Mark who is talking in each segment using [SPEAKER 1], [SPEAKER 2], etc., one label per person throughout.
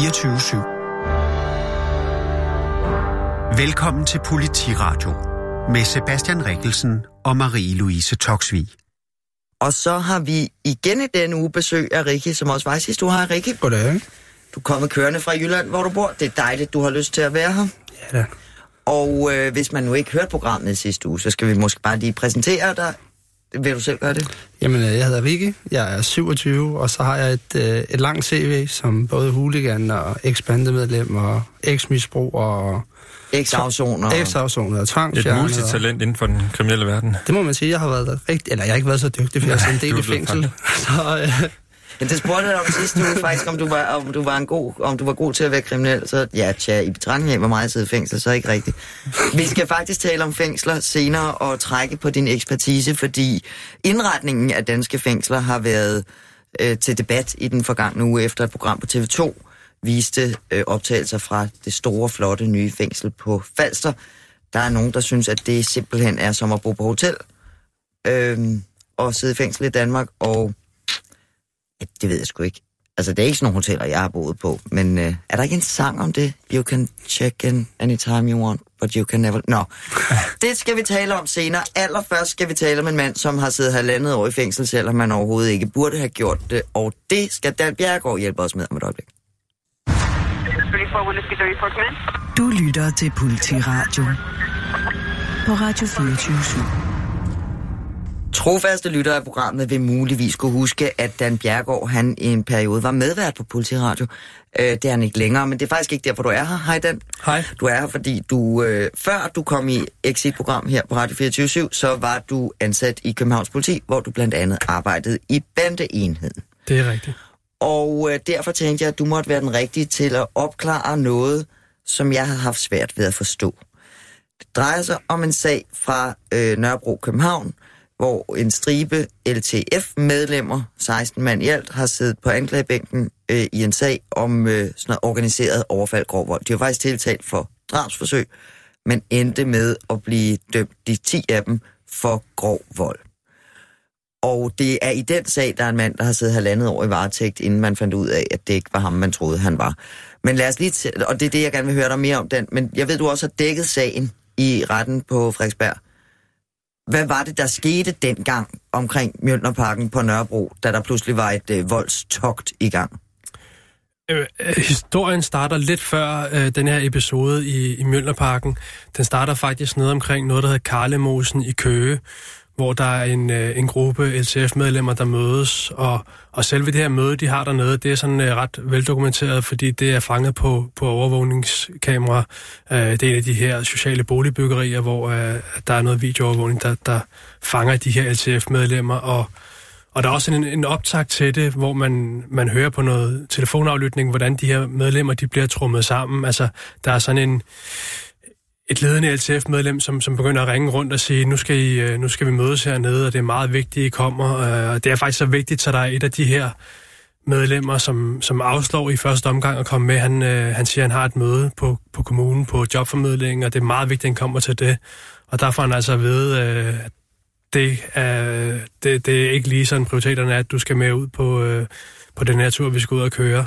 [SPEAKER 1] 24-7. Velkommen til Politiradio med Sebastian Rikkelsen og Marie-Louise Toksvig.
[SPEAKER 2] Og så har vi igen i denne uge besøg af Rikke, som også var sidste uge. Hej Rikke.
[SPEAKER 3] Goddag.
[SPEAKER 2] Du er kommet kørende fra Jylland, hvor du bor. Det er dejligt, du har lyst til at være her.
[SPEAKER 3] Ja da.
[SPEAKER 2] Og øh, hvis man nu ikke hørte programmet sidste uge, så skal vi måske bare lige præsentere dig. Vil du selv gøre det?
[SPEAKER 3] Jamen, øh, jeg hedder Rikke, jeg er 27, og så har jeg et, øh, et langt CV som både hooligan og eksbandemedlem og eksmisbrug og
[SPEAKER 2] Ex-afsoner.
[SPEAKER 3] eksafsoner og
[SPEAKER 4] Et
[SPEAKER 3] tvangsfjernet.
[SPEAKER 4] multitalent inden for den kriminelle verden.
[SPEAKER 3] Det må man sige, jeg har været rigtig, eller jeg har ikke været så dygtig, for jeg siddet en del i
[SPEAKER 4] er
[SPEAKER 3] fængsel. Så, øh,
[SPEAKER 2] men det spurgte jeg dig om sidste uge faktisk, om du var, om du var, en god, om du var god til at være kriminel. Så ja, tja, i betragtning af, hvor meget jeg sidder i fængsel, så er ikke rigtigt. Vi skal faktisk tale om fængsler senere og trække på din ekspertise, fordi indretningen af danske fængsler har været øh, til debat i den forgangne uge efter et program på TV2 viste øh, optagelser fra det store, flotte nye fængsel på Falster. Der er nogen, der synes, at det simpelthen er som at bo på hotel øh, og sidde i fængsel i Danmark, og det ved jeg sgu ikke. Altså, det er ikke sådan nogle hoteller, jeg har boet på, men øh, er der ikke en sang om det? You can check in anytime you want, but you can never... Nå, det skal vi tale om senere. Allerførst skal vi tale om en mand, som har siddet halvandet år i fængsel, selvom man overhovedet ikke burde have gjort det, og det skal Dan Bjergård hjælpe os med om et øjeblik.
[SPEAKER 5] Du lytter til Politiradio på Radio 24
[SPEAKER 2] Trofaste lyttere af programmet vil muligvis kunne huske, at Dan Bjergård, han i en periode var medvært på Politiradio. Øh, det er han ikke længere, men det er faktisk ikke derfor, du er her. Hej Dan.
[SPEAKER 4] Hej.
[SPEAKER 2] Du er her, fordi du, øh, før du kom i Exit-program her på Radio 24 så var du ansat i Københavns Politi, hvor du blandt andet arbejdede i bandeenheden.
[SPEAKER 4] Det er rigtigt.
[SPEAKER 2] Og øh, derfor tænkte jeg, at du måtte være den rigtige til at opklare noget, som jeg havde haft svært ved at forstå. Det drejer sig om en sag fra øh, Nørrebro, København, hvor en stribe LTF-medlemmer, 16 mand i alt, har siddet på anklagebænken øh, i en sag om øh, sådan noget organiseret overfald grov vold. De var faktisk tiltalt for drabsforsøg, men endte med at blive dømt de 10 af dem for grov vold. Og det er i den sag, der er en mand, der har siddet halvandet år i varetægt, inden man fandt ud af, at det ikke var ham, man troede, han var. Men lad os lige og det er det, jeg gerne vil høre dig mere om den, men jeg ved, du også har dækket sagen i retten på Frederiksberg. Hvad var det, der skete dengang omkring Mjølnerparken på Nørrebro, da der pludselig var et øh, voldstogt i gang?
[SPEAKER 4] Øh, øh historien starter lidt før øh, den her episode i, i Mjølnerparken. Den starter faktisk nede omkring noget, der hedder Karlemosen i Køge, hvor der er en, øh, en gruppe LTF-medlemmer, der mødes, og, og selve det her møde, de har dernede, det er sådan øh, ret veldokumenteret, fordi det er fanget på, på overvågningskamera. Øh, det er en af de her sociale boligbyggerier, hvor øh, der er noget videoovervågning, der, der fanger de her LTF-medlemmer, og og der er også en, en optag til det, hvor man, man hører på noget telefonaflytning, hvordan de her medlemmer de bliver trummet sammen. Altså, der er sådan en, et ledende LTF-medlem, som, som begynder at ringe rundt og sige, nu skal, I, øh, nu skal vi mødes hernede, og det er meget vigtigt, I kommer. Øh, og det er faktisk så vigtigt, så der er et af de her medlemmer, som, som afslår i første omgang at komme med. Han, øh, han siger, at han har et møde på, på kommunen, på jobformidlingen, og det er meget vigtigt, at han kommer til det. Og der får han altså at vide, øh, at det er, det, det er ikke lige sådan prioriteterne er, at du skal med ud på, øh, på den her tur, vi skal ud og køre.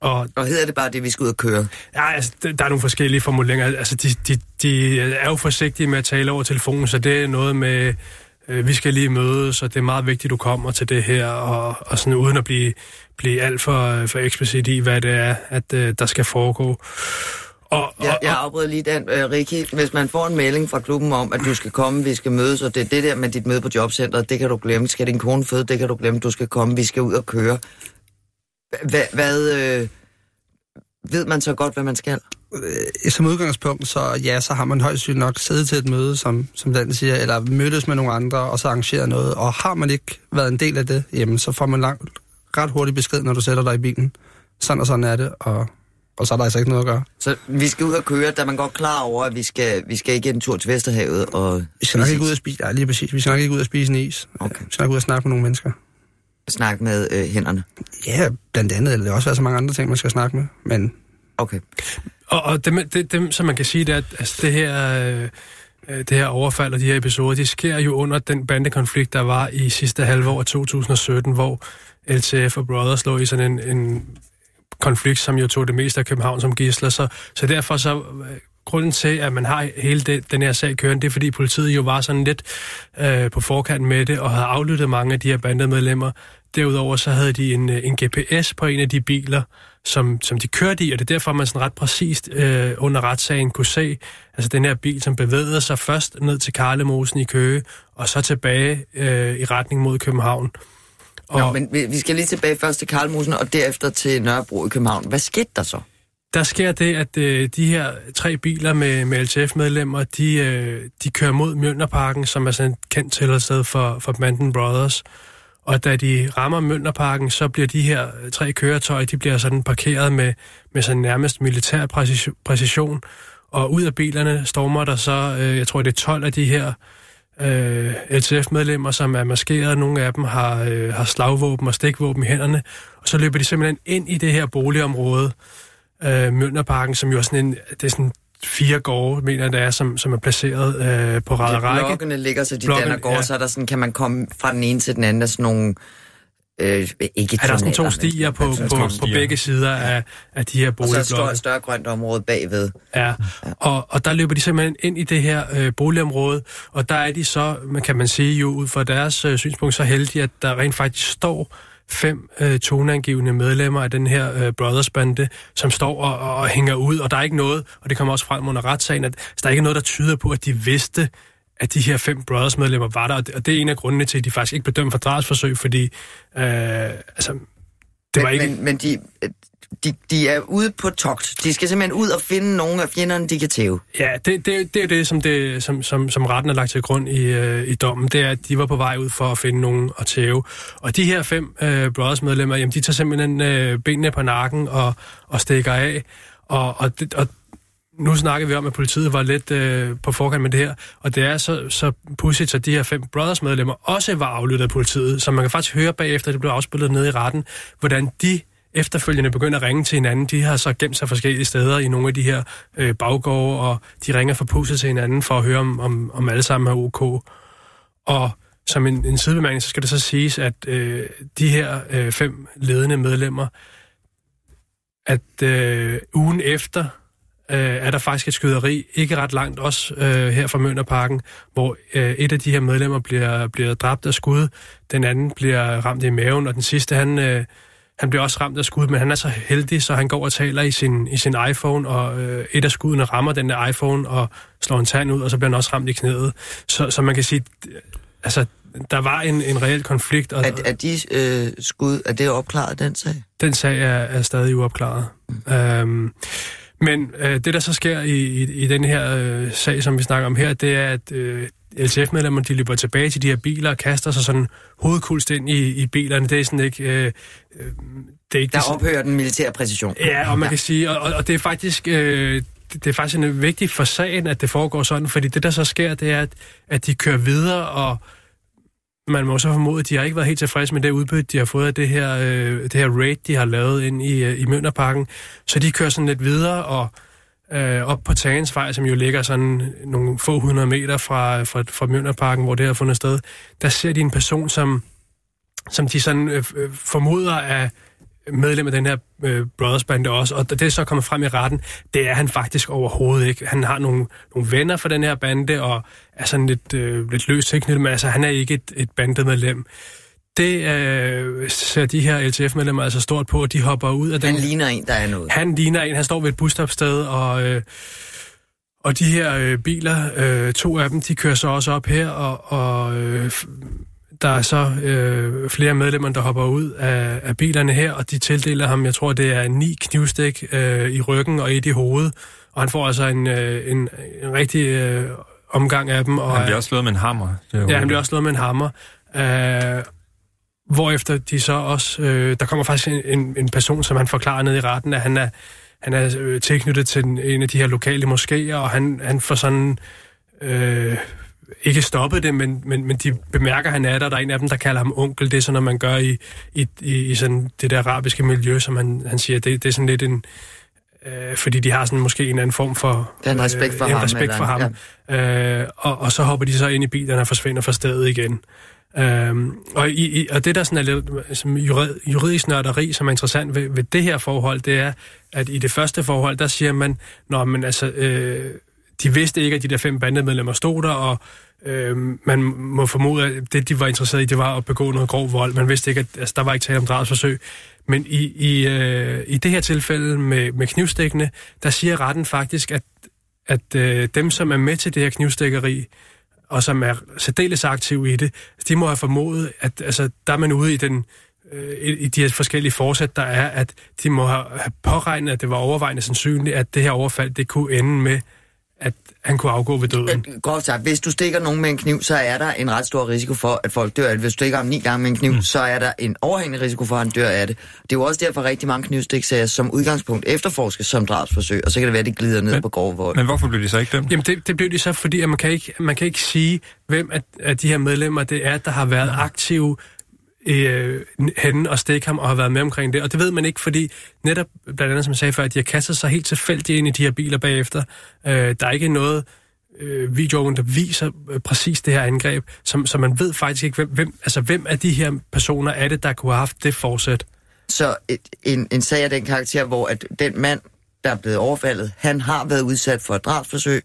[SPEAKER 4] Og
[SPEAKER 2] Og hedder det bare det, vi skal ud og køre?
[SPEAKER 4] Ja, altså, der er nogle forskellige formuleringer. Altså, de, de, de er jo forsigtige med at tale over telefonen, så det er noget med, øh, vi skal lige mødes, og det er meget vigtigt, du kommer til det her, og, og sådan uden at blive, blive alt for, for eksplicit i, hvad det er, at øh, der skal foregå. Og,
[SPEAKER 2] Jeg,
[SPEAKER 4] og,
[SPEAKER 2] jeg afbryder lige den, øh, Ricky. Hvis man får en melding fra klubben om, at du skal komme, vi skal mødes, og det er det der med dit møde på jobcentret, det kan du glemme. Skal din kone føde, det kan du glemme. Du skal komme, vi skal ud og køre. Hvad, hvad øh, ved man så godt, hvad man skal?
[SPEAKER 3] øh, som udgangspunkt, så ja, så har man højst sandsynligt nok siddet til et møde, som, som den siger, eller mødtes med nogle andre, og så arrangeret noget. Og har man ikke været en del af det, jamen, så får man langt, ret hurtigt besked, når du sætter dig i bilen. Sådan og sådan er det, og, og så er der altså ikke noget at gøre.
[SPEAKER 2] Så vi skal ud og køre, da man godt klar over, at vi skal, vi skal ikke en tur til Vesterhavet. Og
[SPEAKER 3] Vi skal nok ikke ud og spise, ja, lige præcis. Vi skal nok ikke ud og spise en is.
[SPEAKER 2] Okay.
[SPEAKER 3] Vi skal nok ud og snakke med nogle mennesker.
[SPEAKER 2] Snakke med øh, hænderne.
[SPEAKER 3] Ja, blandt andet, eller det er også være så mange andre ting, man skal snakke med. Men
[SPEAKER 2] Okay.
[SPEAKER 4] Og, og dem, dem, dem, som man kan sige, det er, at altså, det her... Øh, øh, det her overfald og de her episoder, de sker jo under den bandekonflikt, der var i sidste halvår af 2017, hvor LTF og Brothers lå i sådan en, en konflikt, som jo tog det meste af København som gisler. Så, så derfor så øh, grunden til, at man har hele det, den her sag kørende, det er, fordi politiet jo var sådan lidt øh, på forkant med det, og havde aflyttet mange af de her bandemedlemmer. Derudover så havde de en, øh, en GPS på en af de biler, som, som de kørte i, og det er derfor, man sådan ret præcist øh, under retssagen kunne se, altså den her bil, som bevægede sig først ned til Karlemosen i Køge, og så tilbage øh, i retning mod København.
[SPEAKER 2] Og... Nå, men vi skal lige tilbage først til Karlemosen, og derefter til Nørrebro i København. Hvad skete der så?
[SPEAKER 4] Der sker det, at øh, de her tre biler med, med LTF-medlemmer, de, øh, de kører mod Mjølnerparken, som er sådan et kendt tilholdssted for, for Banden Brothers. Og da de rammer Mønderparken, så bliver de her øh, tre køretøjer, de bliver sådan parkeret med, med sådan nærmest militær præcision. Og ud af bilerne stormer der så, øh, jeg tror det er 12 af de her øh, LTF-medlemmer, som er maskeret. Nogle af dem har, øh, har slagvåben og stikvåben i hænderne. Og så løber de simpelthen ind i det her boligområde, øh, Mønderparken, som jo er sådan en, det er sådan fire gårde, mener jeg, det er, som, som er placeret øh, på række række.
[SPEAKER 2] Blokkene ligger, så de Blokken, danner gårde, ja. så er der sådan, kan man komme fra den ene til den anden af sådan nogle... Øh, ikke
[SPEAKER 4] er der sådan to stier på, på, på, på begge sider af, af de her boligblokke.
[SPEAKER 2] Og så er et større grønt område bagved.
[SPEAKER 4] Ja, ja. Og, og der løber de simpelthen ind i det her øh, boligområde, og der er de så, kan man sige jo ud fra deres øh, synspunkt, så heldige, at der rent faktisk står fem øh, toneangivende medlemmer af den her øh, Brothers-bande, som står og, og hænger ud, og der er ikke noget, og det kommer også frem under retssagen, at der er ikke noget, der tyder på, at de vidste, at de her fem Brothers-medlemmer var der, og det, og er en af grundene til, at de faktisk ikke blev dømt for drabsforsøg, fordi øh, altså,
[SPEAKER 2] det var men, ikke... Men, men de, de, de er ude på togt. De skal simpelthen ud og finde nogle af fjenderne, de kan tæve.
[SPEAKER 4] Ja, det, det, det er det, som, det som, som, som retten har lagt til grund i, øh, i dommen. Det er, at de var på vej ud for at finde nogen at tæve. Og de her fem øh, Brothers-medlemmer, jamen, de tager simpelthen øh, benene på nakken og, og stikker af. Og, og, det, og nu snakker vi om, at politiet var lidt øh, på forkant med det her, og det er så, så pudsigt, at de her fem Brothers-medlemmer også var aflyttet af politiet, så man kan faktisk høre bagefter, at det blev afspillet nede i retten, hvordan de efterfølgende begynder at ringe til hinanden. De har så gemt sig forskellige steder i nogle af de her øh, baggårde, og de ringer forpustet til hinanden for at høre, om, om, om alle sammen er ok. Og som en, en sidebemærkning, så skal det så siges, at øh, de her øh, fem ledende medlemmer, at øh, ugen efter øh, er der faktisk et skyderi, ikke ret langt også øh, her fra Mønderparken, hvor øh, et af de her medlemmer bliver, bliver dræbt af skud, den anden bliver ramt i maven, og den sidste, han... Øh, han bliver også ramt af skud, men han er så heldig, så han går og taler i sin, i sin iPhone, og øh, et af skuddene rammer den der iPhone og slår en tand ud, og så bliver han også ramt i knæet. Så, så man kan sige, altså, der var en, en reel konflikt. Og,
[SPEAKER 2] er, er de øh, skud, er det opklaret, den sag?
[SPEAKER 4] Den sag er, er stadig uopklaret. Mm. Øhm, men øh, det, der så sker i, i, i den her øh, sag, som vi snakker om her, det er, at øh, LTF-medlemmer, de løber tilbage til de her biler og kaster sig sådan hovedkulst ind i, i bilerne. Det er sådan ikke... Øh, øh
[SPEAKER 2] det er ikke der det, ophører den militære præcision.
[SPEAKER 4] Ja, og man ja. kan sige, og, og det er faktisk... Øh, det er faktisk en vigtig for sagen, at det foregår sådan, fordi det, der så sker, det er, at, at de kører videre, og man må så formode, at de har ikke været helt tilfredse med det udbytte, de har fået af det her, øh, det her raid, de har lavet ind i, øh, i Mønderparken. Så de kører sådan lidt videre, og øh, op på Tagensvej, som jo ligger sådan nogle få hundrede meter fra, fra, fra Mjønderparken, hvor det har fundet sted, der ser de en person, som, som de sådan øh, øh, formoder er medlem af den her øh, Brothers-bande også, og det er så kommet frem i retten, det er han faktisk overhovedet ikke. Han har nogle, nogle venner for den her bande, og er sådan lidt, øh, lidt løst tilknyttet, men altså han er ikke et, et bandemedlem det øh, ser de her LTF-medlemmer altså stort på, at de hopper ud af den.
[SPEAKER 2] Han ligner en, der er noget.
[SPEAKER 4] Han ligner en, han står ved et busstopsted, og, øh, og de her øh, biler, øh, to af dem, de kører så også op her, og, og øh, der er så øh, flere medlemmer, der hopper ud af, af bilerne her, og de tildeler ham, jeg tror, det er ni knivstik øh, i ryggen og et i hovedet, og han får altså en, øh, en, en rigtig øh, omgang af dem. Og,
[SPEAKER 6] han bliver også slået med en hammer.
[SPEAKER 4] Ja, han bliver også slået med en hammer. Øh, Hvorefter de så også... Øh, der kommer faktisk en, en, en person, som han forklarer ned i retten, at han er, han er øh, tilknyttet til en, en af de her lokale moskéer, og han, han får sådan... Øh, ikke stoppet det, men, men, men de bemærker, at han er der. Der er en af dem, der kalder ham onkel. Det er sådan, når man gør i, i, i sådan det der arabiske miljø, som han, han siger. Det, det er sådan lidt en... Øh, fordi de har sådan måske en anden form for...
[SPEAKER 2] Det er en respekt for
[SPEAKER 4] øh,
[SPEAKER 2] ham.
[SPEAKER 4] respekt for ham. Ja. Øh, og, og så hopper de så ind i bilen og forsvinder fra stedet igen. Øhm, og, i, i, og det, der sådan er lidt som juridisk nørderi, som er interessant ved, ved det her forhold, det er, at i det første forhold, der siger man, når man altså, øh, de vidste ikke, at de der fem bandemedlemmer stod der, og øh, man må formode, at det, de var interesseret i, det var at begå noget grov vold. Man vidste ikke, at altså, der var ikke tale om drabsforsøg. Men i, i, øh, i det her tilfælde med, med knivstikkene, der siger retten faktisk, at, at øh, dem, som er med til det her knivstikkeri, og som er særdeles aktive i det, de må have formodet, at altså, der er man ude i den øh, i de her forskellige forsæt, der er, at de må have påregnet, at det var overvejende sandsynligt, at det her overfald, det kunne ende med, at han kunne afgå ved døden.
[SPEAKER 2] Øh, godt sagt. Hvis du stikker nogen med en kniv, så er der en ret stor risiko for, at folk dør. Hvis du stikker ham ni gange med en kniv, mm. så er der en overhængende risiko for, at han dør af det. Det er jo også derfor rigtig mange knivstiksager som udgangspunkt efterforskes som drabsforsøg, og så kan det være, at de glider ned
[SPEAKER 6] men,
[SPEAKER 2] på grove vold.
[SPEAKER 6] Men hvorfor blev de så ikke dømt?
[SPEAKER 4] Jamen det, det blev de så, fordi at man, kan ikke, man kan ikke sige, hvem af, af de her medlemmer det er, der har været aktive øh, hen og stikke ham og har været med omkring det. Og det ved man ikke, fordi netop, blandt andet som jeg sagde før, at de har kastet sig helt tilfældigt ind i de her biler bagefter. Øh, der er ikke noget øh, videoen, der viser øh, præcis det her angreb, som, så man ved faktisk ikke, hvem, hvem, altså, hvem af de her personer er det, der kunne have haft det forsæt.
[SPEAKER 2] Så et, en, en sag af den karakter, hvor at den mand, der er blevet overfaldet, han har været udsat for et drabsforsøg.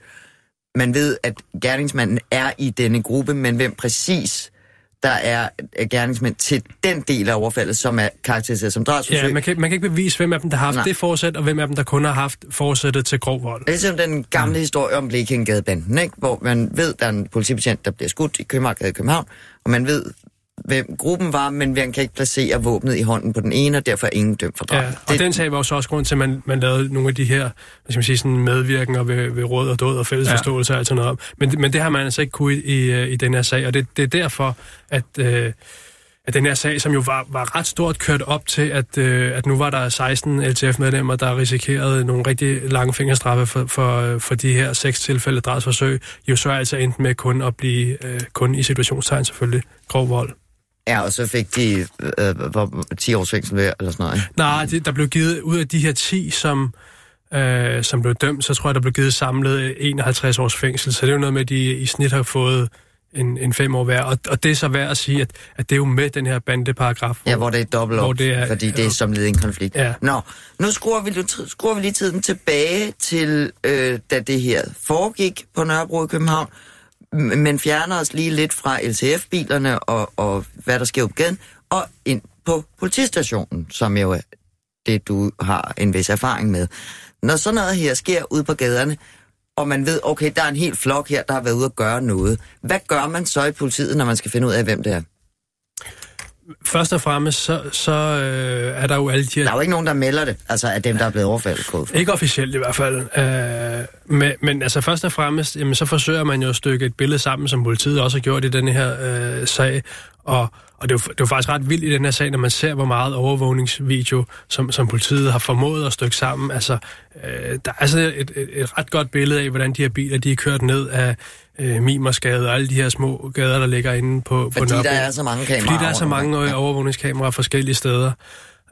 [SPEAKER 2] Man ved, at gerningsmanden er i denne gruppe, men hvem præcis der er gerningsmænd til den del af overfaldet, som er karakteriseret som drabsforsøg.
[SPEAKER 4] Ja, man kan, man kan ikke bevise, hvem af dem, der har haft Nej. det forsæt, og hvem af dem, der kun har haft forsættet til grov vold.
[SPEAKER 2] Det er som den gamle mm. historie om Blekingadebanden, ikke? hvor man ved, der er en politibetjent, der bliver skudt i København, i København, og man ved, hvem gruppen var, men man kan ikke placere våbnet i hånden på den ene, og derfor er ingen dømt for drab.
[SPEAKER 4] Ja, og det... den sag var jo så også grund til, at man, man lavede nogle af de her hvad skal man sige, sådan medvirkninger ved, ved råd og død og fælles ja. forståelse og alt sådan noget. Men, men det har man altså ikke kunne i, i, i den her sag, og det, det er derfor, at... Øh, at den her sag, som jo var, var ret stort kørt op til, at, øh, at nu var der 16 LTF-medlemmer, der risikerede nogle rigtig lange fingerstraffe for, for, for de her seks tilfælde drabsforsøg, jo så altså endte med kun at blive, øh, kun i situationstegn selvfølgelig, grov vold.
[SPEAKER 2] Ja, og så fik de øh, hvor, 10 års fængsel ved, eller sådan noget?
[SPEAKER 4] Nej, det, der blev givet ud af de her 10, som, øh, som blev dømt, så tror jeg, der blev givet samlet 51 års fængsel. Så det er jo noget med, at de i snit har fået en, en fem år værd. Og, og det er så værd at sige, at, at det er jo med den her bandeparagraf.
[SPEAKER 2] Ja, hvor det er dobbelt op, det er, fordi det er som led i en konflikt.
[SPEAKER 4] Ja.
[SPEAKER 2] Nå, nu skruer vi, skruer vi lige tiden tilbage til, øh, da det her foregik på Nørrebro i København men fjerner os lige lidt fra LCF-bilerne og, og hvad der sker på gaden, og ind på politistationen, som jo er det, du har en vis erfaring med. Når sådan noget her sker ude på gaderne, og man ved, okay, der er en hel flok her, der har været ude at gøre noget. Hvad gør man så i politiet, når man skal finde ud af, hvem det er?
[SPEAKER 4] Først og fremmest, så, så øh, er der jo alle de
[SPEAKER 2] her... Der er jo ikke nogen, der melder det, altså af dem, der er blevet overfaldet.
[SPEAKER 4] Ikke officielt i hvert fald. Øh, men, men altså først og fremmest, jamen, så forsøger man jo at stykke et billede sammen, som politiet også har gjort i denne her øh, sag. Og, og det er, jo, det er jo faktisk ret vildt i den her sag, når man ser, hvor meget overvågningsvideo, som, som politiet har formået at stykke sammen. Altså, øh, der er altså et, et, et ret godt billede af, hvordan de her biler, de er kørt ned af øh, Mimersgade og alle de her små gader, der ligger inde på,
[SPEAKER 2] Fordi
[SPEAKER 4] på Nørrebro.
[SPEAKER 2] der er så mange kameraer.
[SPEAKER 4] Fordi der er så mange ja. overvågningskameraer forskellige steder.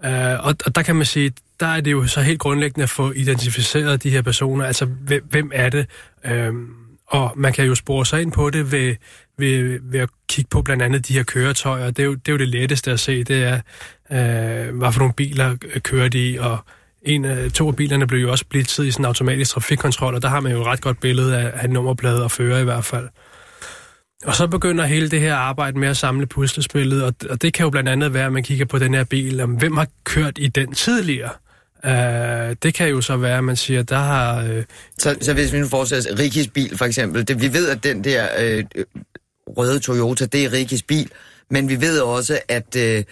[SPEAKER 4] Uh, og, og der kan man sige, der er det jo så helt grundlæggende at få identificeret de her personer. Altså, hvem, hvem er det? Uh, og man kan jo spore sig ind på det ved, ved, ved at kigge på blandt andet de her køretøjer. Det er jo det, er jo det letteste at se, det er, øh, hvad for nogle biler øh, kører de og en øh, to af bilerne blev jo også blitzet i sådan en automatisk trafikkontrol, og der har man jo et ret godt billede af, af nummerplade og fører i hvert fald. Og så begynder hele det her arbejde med at samle puslespillet, og, og det kan jo blandt andet være, at man kigger på den her bil, om hvem har kørt i den tidligere. Uh, det kan jo så være, at man siger, der har... Uh...
[SPEAKER 2] Så, så hvis vi nu fortsætter, Rikis bil, for eksempel, det, vi ved, at den der øh, røde Toyota, det er Rikis bil, men vi ved også, at øh,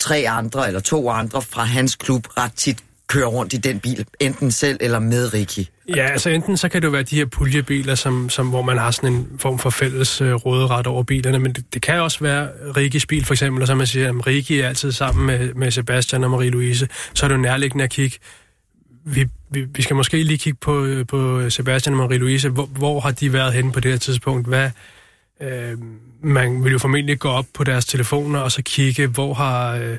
[SPEAKER 2] tre andre eller to andre fra hans klub ret tit kører rundt i den bil, enten selv eller med Ricky.
[SPEAKER 4] Ja, altså enten så kan det jo være de her puljebiler, som, som, hvor man har sådan en form for fælles øh, råderet over bilerne, men det, det kan også være Rikkis bil for eksempel, og så man siger, at Rikki er altid sammen med, med Sebastian og Marie-Louise, så er det jo nærliggende at kigge. Vi, vi, vi skal måske lige kigge på, øh, på Sebastian og Marie-Louise. Hvor, hvor har de været henne på det her tidspunkt? Hvad, øh, man vil jo formentlig gå op på deres telefoner og så kigge, hvor har... Øh,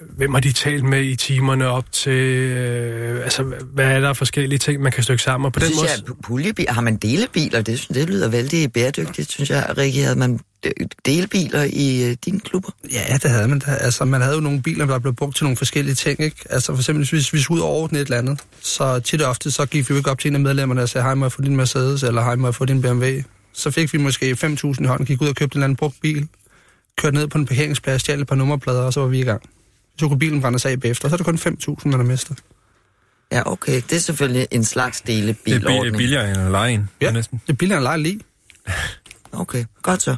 [SPEAKER 4] hvem har de talt med i timerne op til? Øh, altså, hvad er der forskellige ting, man kan stykke sammen? Og på
[SPEAKER 2] den
[SPEAKER 4] måde...
[SPEAKER 2] Jeg, puljebil, har man delebiler? Det, det lyder vældig bæredygtigt, synes jeg, Rikke. Havde man delbiler i øh, dine klubber?
[SPEAKER 3] Ja, det havde man da. Altså, man havde jo nogle biler, der blev brugt til nogle forskellige ting, ikke? Altså, for eksempel, hvis vi skulle ud og ordne et eller andet, så tit og ofte, så gik vi jo ikke op til en af medlemmerne og sagde, hej, må jeg få din Mercedes, eller hej, må jeg få din BMW? Så fik vi måske 5.000 i hånden, gik ud og købte en eller anden brugt bil, kørte ned på en parkeringsplads, stjal et par nummerplader, og så var vi i gang. Så kunne bilen brænde sig af bagefter, så er det kun 5.000, man har mistet.
[SPEAKER 2] Ja, okay. Det er selvfølgelig en slags delebilordning.
[SPEAKER 6] Det er billigere end at lege en,
[SPEAKER 3] Ja,
[SPEAKER 6] næsten.
[SPEAKER 3] det er billigere end at lege lige.
[SPEAKER 2] Okay, godt så.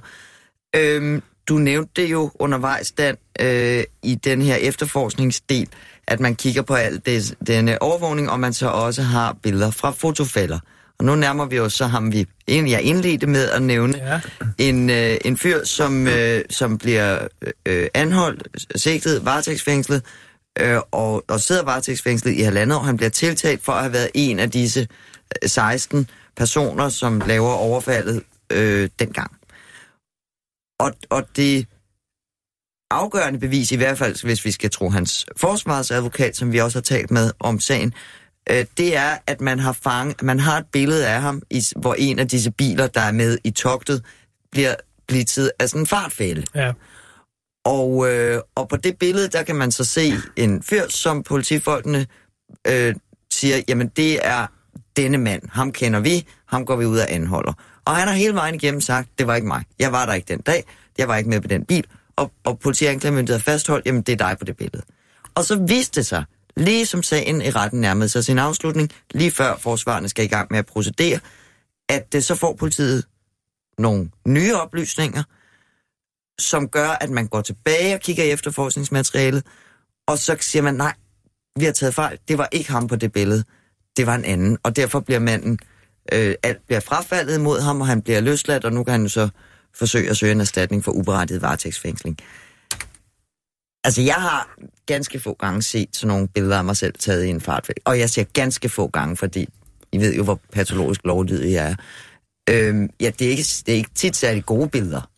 [SPEAKER 2] Øhm, du nævnte det jo undervejs, Dan, øh, i den her efterforskningsdel, at man kigger på alt det, denne overvågning, og man så også har billeder fra fotofælder. Og nu nærmer vi os, så ham vi egentlig jeg indledte med at nævne
[SPEAKER 4] Ja.
[SPEAKER 2] en, øh, en fyr, som, øh, som bliver øh, anholdt, sigtet, varetægtsfængslet, øh, og, og sidder varetægtsfængslet i halvandet år. Han bliver tiltalt for at have været en af disse øh, 16 personer, som laver overfaldet øh, dengang. Og, og det afgørende bevis, i hvert fald hvis vi skal tro hans forsvarsadvokat, som vi også har talt med om sagen, øh, det er, at man har fanget, man har et billede af ham, i, hvor en af disse biler, der er med i togtet, bliver blitzet af sådan en fartfælde.
[SPEAKER 4] Ja.
[SPEAKER 2] Og, øh, og på det billede, der kan man så se en fyr, som politifolkene øh, siger, jamen det er denne mand. Ham kender vi, ham går vi ud og anholder. Og han har hele vejen igennem sagt, det var ikke mig. Jeg var der ikke den dag, jeg var ikke med på den bil. Og, og politi og anklagemyndighed har fastholdt, jamen det er dig på det billede. Og så viste det sig, lige som sagen i retten nærmede sig sin afslutning, lige før forsvarerne skal i gang med at procedere, at det så får politiet nogle nye oplysninger, som gør, at man går tilbage og kigger i efterforskningsmaterialet, og så siger man, nej, vi har taget fejl, det var ikke ham på det billede, det var en anden, og derfor bliver manden, øh, alt bliver frafaldet imod ham, og han bliver løsladt, og nu kan han så forsøge at søge en erstatning for uberettiget varetægtsfængsling. Altså, jeg har ganske få gange set sådan nogle billeder af mig selv taget i en fartfælde, og jeg siger ganske få gange, fordi I ved jo, hvor patologisk lovlydig jeg er. Øhm, ja, det er, ikke, det er ikke tit særlig gode billeder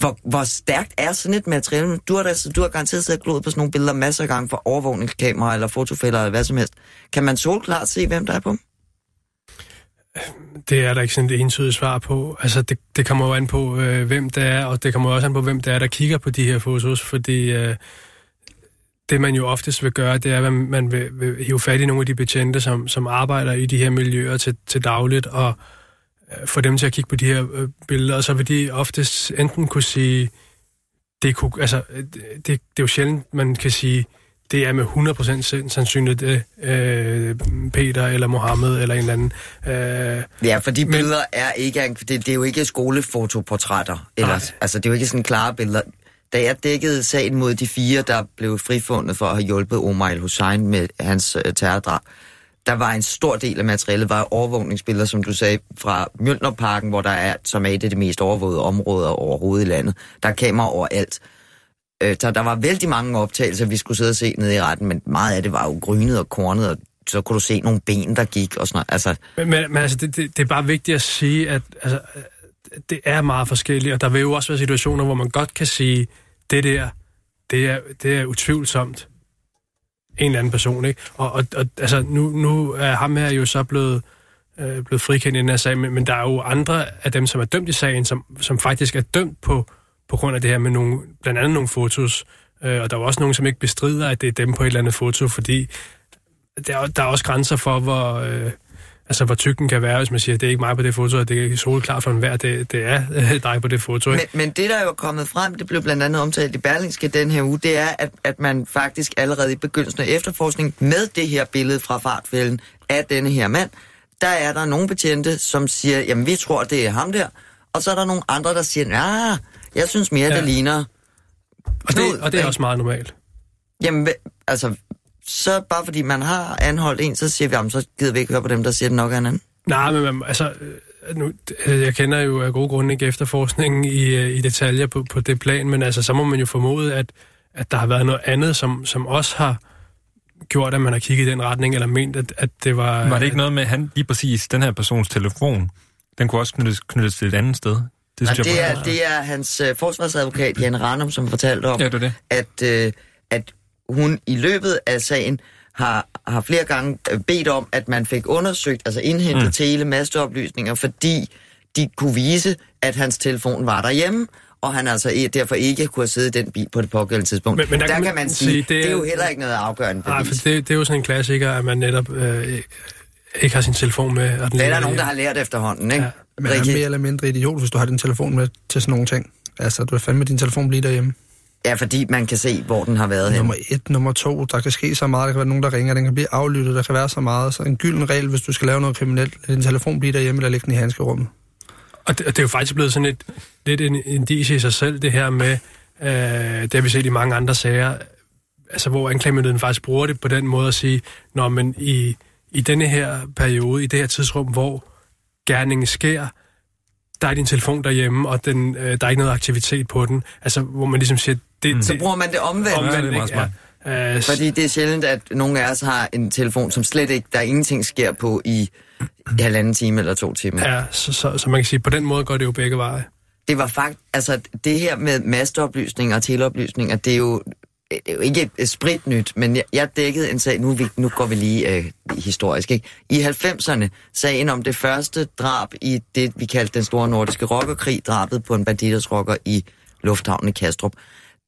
[SPEAKER 2] hvor, hvor stærkt er sådan et materiale? Du har, altså, du har garanteret siddet og gloet på sådan nogle billeder masser af gange fra overvågningskamera eller fotofælder eller hvad som helst. Kan man solklart se, hvem der er på dem?
[SPEAKER 4] Det er der ikke sådan et entydigt svar på. Altså, det, det kommer jo an på, øh, hvem det er, og det kommer også an på, hvem det er, der kigger på de her fotos, fordi øh, det, man jo oftest vil gøre, det er, at man, vil, vil hive fat i nogle af de betjente, som, som arbejder i de her miljøer til, til dagligt, og øh, få dem til at kigge på de her øh, billeder, og så vil de oftest enten kunne sige, det, kunne, altså, det, det, det er jo sjældent, man kan sige, det er med 100% sandsynligt det, øh, Peter eller Mohammed eller en eller anden. Øh,
[SPEAKER 2] Ja, for de
[SPEAKER 4] Men-
[SPEAKER 2] billeder er ikke, det, det er jo ikke skolefotoportrætter. Ellers.
[SPEAKER 4] Nej.
[SPEAKER 2] Altså, det er jo ikke sådan klare billeder. Da jeg dækkede sagen mod de fire, der blev frifundet for at have hjulpet Omar el-Hussein med hans øh, terrordrab, der var en stor del af materialet, var overvågningsbilleder, som du sagde, fra Mjølnerparken, hvor der er, som er et af de mest overvågede områder overhovedet i landet. Der er kameraer overalt. Øh, så der var vældig mange optagelser, vi skulle sidde og se nede i retten, men meget af det var jo grynet og kornet, og så kunne du se nogle ben, der gik og sådan noget. Altså,
[SPEAKER 4] Men, men, men altså, det, det, det er bare vigtigt at sige, at altså, det er meget forskelligt, og der vil jo også være situationer, hvor man godt kan sige, det der, det er, det er utvivlsomt en eller anden person, ikke? Og, og, og altså, nu, nu er ham her jo så blevet, øh, blevet frikendt i den her sag, men, men der er jo andre af dem, som er dømt i sagen, som, som faktisk er dømt på, på grund af det her med nogle, blandt andet nogle fotos, øh, og der er også nogen, som ikke bestrider, at det er dem på et eller andet foto, fordi der, der er også grænser for, hvor... Øh, Altså, hvor tykken kan være, hvis man siger, det er ikke mig på det foto, og det er ikke solklart for enhver, det, det er dig på det foto. Ikke?
[SPEAKER 2] Men, men det, der er jo kommet frem, det blev blandt andet omtalt i Berlingske den her uge, det er, at, at man faktisk allerede i begyndelsen af efterforskning med det her billede fra fartfælden af denne her mand, der er der nogle betjente, som siger, jamen vi tror, det er ham der, og så er der nogle andre, der siger, ja, jeg synes mere, ja. Det ligner
[SPEAKER 4] og, det, og det er også meget normalt.
[SPEAKER 2] Jamen, altså, så bare fordi man har anholdt en, så siger vi, jamen, så gider vi ikke høre på dem, der siger, det nok er en anden.
[SPEAKER 4] Nej, men man, altså, øh, nu, øh, jeg kender jo af gode grunde ikke efterforskningen i, øh, i detaljer på, på det plan, men altså, så må man jo formode, at, at der har været noget andet, som, som også har gjort, at man har kigget i den retning, eller ment, at, at det var...
[SPEAKER 6] Var det ikke noget med, at han lige præcis, den her persons telefon, den kunne også knyttes, knyttes til et andet sted? Det synes
[SPEAKER 2] det, er, det er hans øh, forsvarsadvokat, Jan Ranum, som fortalte om,
[SPEAKER 6] Ja, det det.
[SPEAKER 2] at, øh, at hun i løbet af sagen har, har flere gange øh, bedt om, at man fik undersøgt, altså indhentet mm. telemasteoplysninger, fordi de kunne vise, at hans telefon var derhjemme, og han altså derfor ikke kunne have siddet i den bil på det pågældende tidspunkt. Men, men der, der kan man, man sige, sige det, er, det er jo heller ikke noget afgørende bevis.
[SPEAKER 4] Nej, for det, det er jo sådan en klassiker, at man netop øh, ikke har sin telefon med. Og den
[SPEAKER 2] det er der nogen, der har lært efterhånden, ikke? Ja.
[SPEAKER 3] Men er mere eller mindre idiot, hvis du har din telefon med til sådan nogle ting. Altså, du er fandme din telefon blive derhjemme.
[SPEAKER 2] Ja, fordi man kan se, hvor den har været
[SPEAKER 3] Nummer et, nummer to, der kan ske så meget, der kan være nogen, der ringer, den kan blive aflyttet, der kan være så meget. Så en gylden regel, hvis du skal lave noget kriminelt, lad din telefon blive derhjemme, eller lægge den i handskerummet.
[SPEAKER 4] Og det, og det er jo faktisk blevet sådan et, lidt en indice i sig selv, det her med, øh, det har vi set i mange andre sager, altså hvor anklagemyndigheden faktisk bruger det på den måde at sige, når man i, i denne her periode, i det her tidsrum, hvor gerningen sker, der er din telefon derhjemme, og den, øh, der er ikke noget aktivitet på den. Altså, hvor man ligesom siger... Det, mm.
[SPEAKER 2] Så bruger man det omvendt.
[SPEAKER 4] omvendt
[SPEAKER 6] ja, det er meget smart.
[SPEAKER 2] Ja. Uh, Fordi det er sjældent, at nogle af os har en telefon, som slet ikke, der ingenting sker på i halvanden time eller to timer.
[SPEAKER 4] Ja, så, så, så man kan sige, på den måde går det jo begge veje.
[SPEAKER 2] Det var faktisk, altså det her med masteoplysning og teleoplysninger, det er jo Øh, det er jo ikke spritnyt, men jeg, jeg dækkede en sag, nu, vi, nu går vi lige øh, historisk, ikke? I 90'erne, sagen om det første drab i det, vi kaldte den store nordiske rockerkrig, drabet på en banditersrocker i lufthavnen i Kastrup,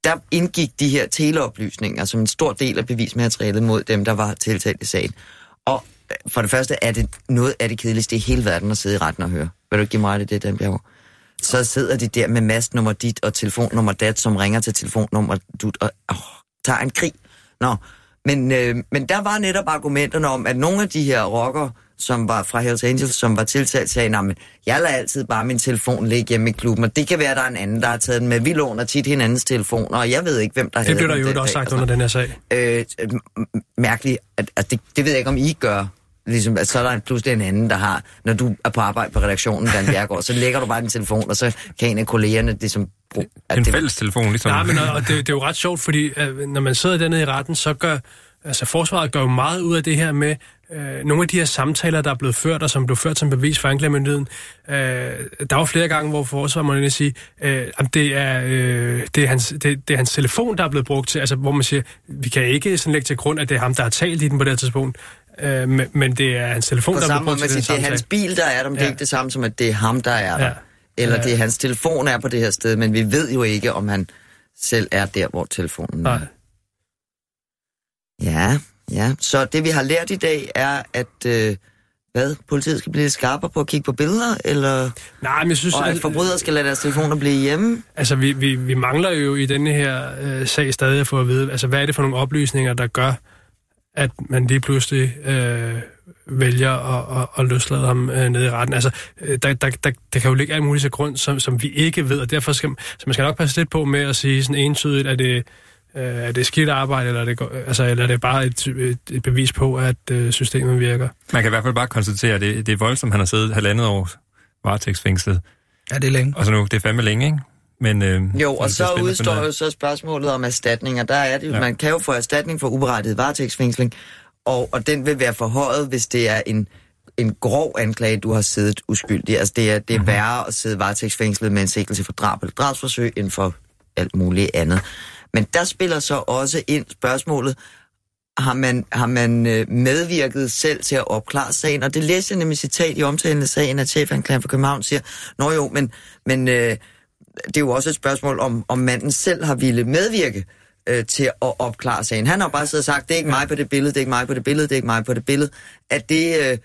[SPEAKER 2] der indgik de her teleoplysninger som en stor del af bevismaterialet mod dem, der var tiltalt i sagen. Og øh, for det første er det noget af det kedeligste i hele verden at sidde i retten og høre. Vil du give mig det, det, Dan Bjerg? Så sidder de der med mastnummer dit og telefonnummer dat, som ringer til telefonnummer dut og åh, tager en krig. Nå, men, øh, men der var netop argumenterne om, at nogle af de her rockere, som var fra Hells Angels, som var tiltalt, sagde, at jeg lader altid bare min telefon ligge hjemme i klubben, og det kan være, at der er en anden, der har taget den med. Vi låner tit hinandens telefoner, og jeg ved ikke, hvem der
[SPEAKER 4] det havde Det blev der jo også sagt under den her sag.
[SPEAKER 2] Øh, mærkeligt, at, at det, det ved jeg ikke, om I gør, Ligesom, at så er der pludselig en anden, der har, når du er på arbejde på redaktionen, Dan Bjergård, så lægger du bare din telefon, og så kan en af kollegerne ligesom...
[SPEAKER 6] En det, fælles telefon, ligesom.
[SPEAKER 4] Nej, men og det, det er jo ret sjovt, fordi øh, når man sidder dernede i retten, så gør... Altså, forsvaret gør jo meget ud af det her med, øh, nogle af de her samtaler, der er blevet ført, og som blev ført som bevis for anklagemyndigheden. Øh, der var flere gange, hvor forsvaret må sige, øh, at det er, øh, det, er hans, det, det er hans telefon, der er blevet brugt til, altså hvor man siger, vi kan ikke sådan lægge til grund, at det er ham, der har talt i den på det her tidspunkt. Øh, men, men det er hans telefon,
[SPEAKER 2] På
[SPEAKER 4] der
[SPEAKER 2] samme
[SPEAKER 4] bliver brugt
[SPEAKER 2] til det er hans bil, der er der, men ja. det er ikke det samme som, at det er ham, der er der. Ja. Eller ja. det er hans telefon er på det her sted, men vi ved jo ikke, om han selv er der, hvor telefonen er.
[SPEAKER 4] Nej.
[SPEAKER 2] Ja, ja. Så det vi har lært i dag er, at øh, hvad? Politiet skal blive lidt skarpere på at kigge på billeder, eller...
[SPEAKER 4] Nej, men jeg synes...
[SPEAKER 2] Og at forbrydere skal lade deres telefoner blive hjemme?
[SPEAKER 4] Altså, vi, vi, vi mangler jo i denne her øh, sag stadig at få at vide, altså, hvad er det for nogle oplysninger, der gør, at man lige pludselig øh, vælger at, at, at løslade ham øh, nede i retten. Altså, øh, der, der, der, der kan jo ligge alt muligt til grund, som, som vi ikke ved, og derfor skal så man skal nok passe lidt på med at sige sådan entydigt, at det, øh, er det skidt arbejde, eller er det, altså, eller er det bare et, et, et bevis på, at øh, systemet virker?
[SPEAKER 6] Man kan i hvert fald bare konstatere, at det, det er voldsomt, han har siddet halvandet år varetægtsfængslet.
[SPEAKER 3] Ja, det er længe.
[SPEAKER 6] Og så nu, det er fandme længe, ikke? Men, øh,
[SPEAKER 2] jo, og så udstår jo så spørgsmålet om erstatning, og der er det jo, ja. man kan jo få erstatning for uberettiget varetægtsfængsling, og, og den vil være forhøjet, hvis det er en, en grov anklage, du har siddet uskyldig. Altså det er, det er mm-hmm. værre at sidde varetægtsfængslet med en sikkelse for drab eller drabsforsøg, end for alt muligt andet. Men der spiller så også ind spørgsmålet, har man, har man øh, medvirket selv til at opklare sagen? Og det læser jeg nemlig citat i omtalen af sagen, at chefanklageren for København siger, Nå jo, men, men øh, det er jo også et spørgsmål, om, om manden selv har ville medvirke øh, til at opklare sagen. Han har bare siddet og sagt, det er ikke mig på det billede, det er ikke mig på det billede, det er ikke mig på det billede. At det, øh,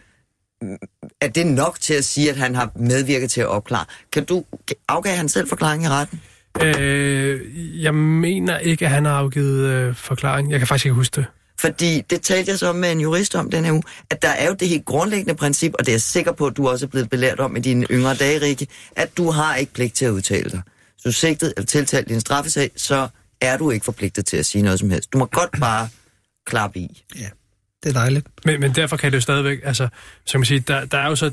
[SPEAKER 2] er det nok til at sige, at han har medvirket til at opklare? Kan du afgive han selv forklaring i retten?
[SPEAKER 4] Øh, jeg mener ikke, at han har afgivet øh, forklaring. Jeg kan faktisk ikke huske det.
[SPEAKER 2] Fordi det talte jeg så med en jurist om den her uge, at der er jo det helt grundlæggende princip, og det er jeg sikker på, at du også er blevet belært om i dine yngre dage, Rikke, at du har ikke pligt til at udtale dig. Hvis du er sigtet eller tiltalt i en straffesag, så er du ikke forpligtet til at sige noget som helst. Du må godt bare klappe i.
[SPEAKER 3] Ja, det er dejligt.
[SPEAKER 4] Men, men derfor kan det jo stadigvæk, altså, som man siger, der, der er jo så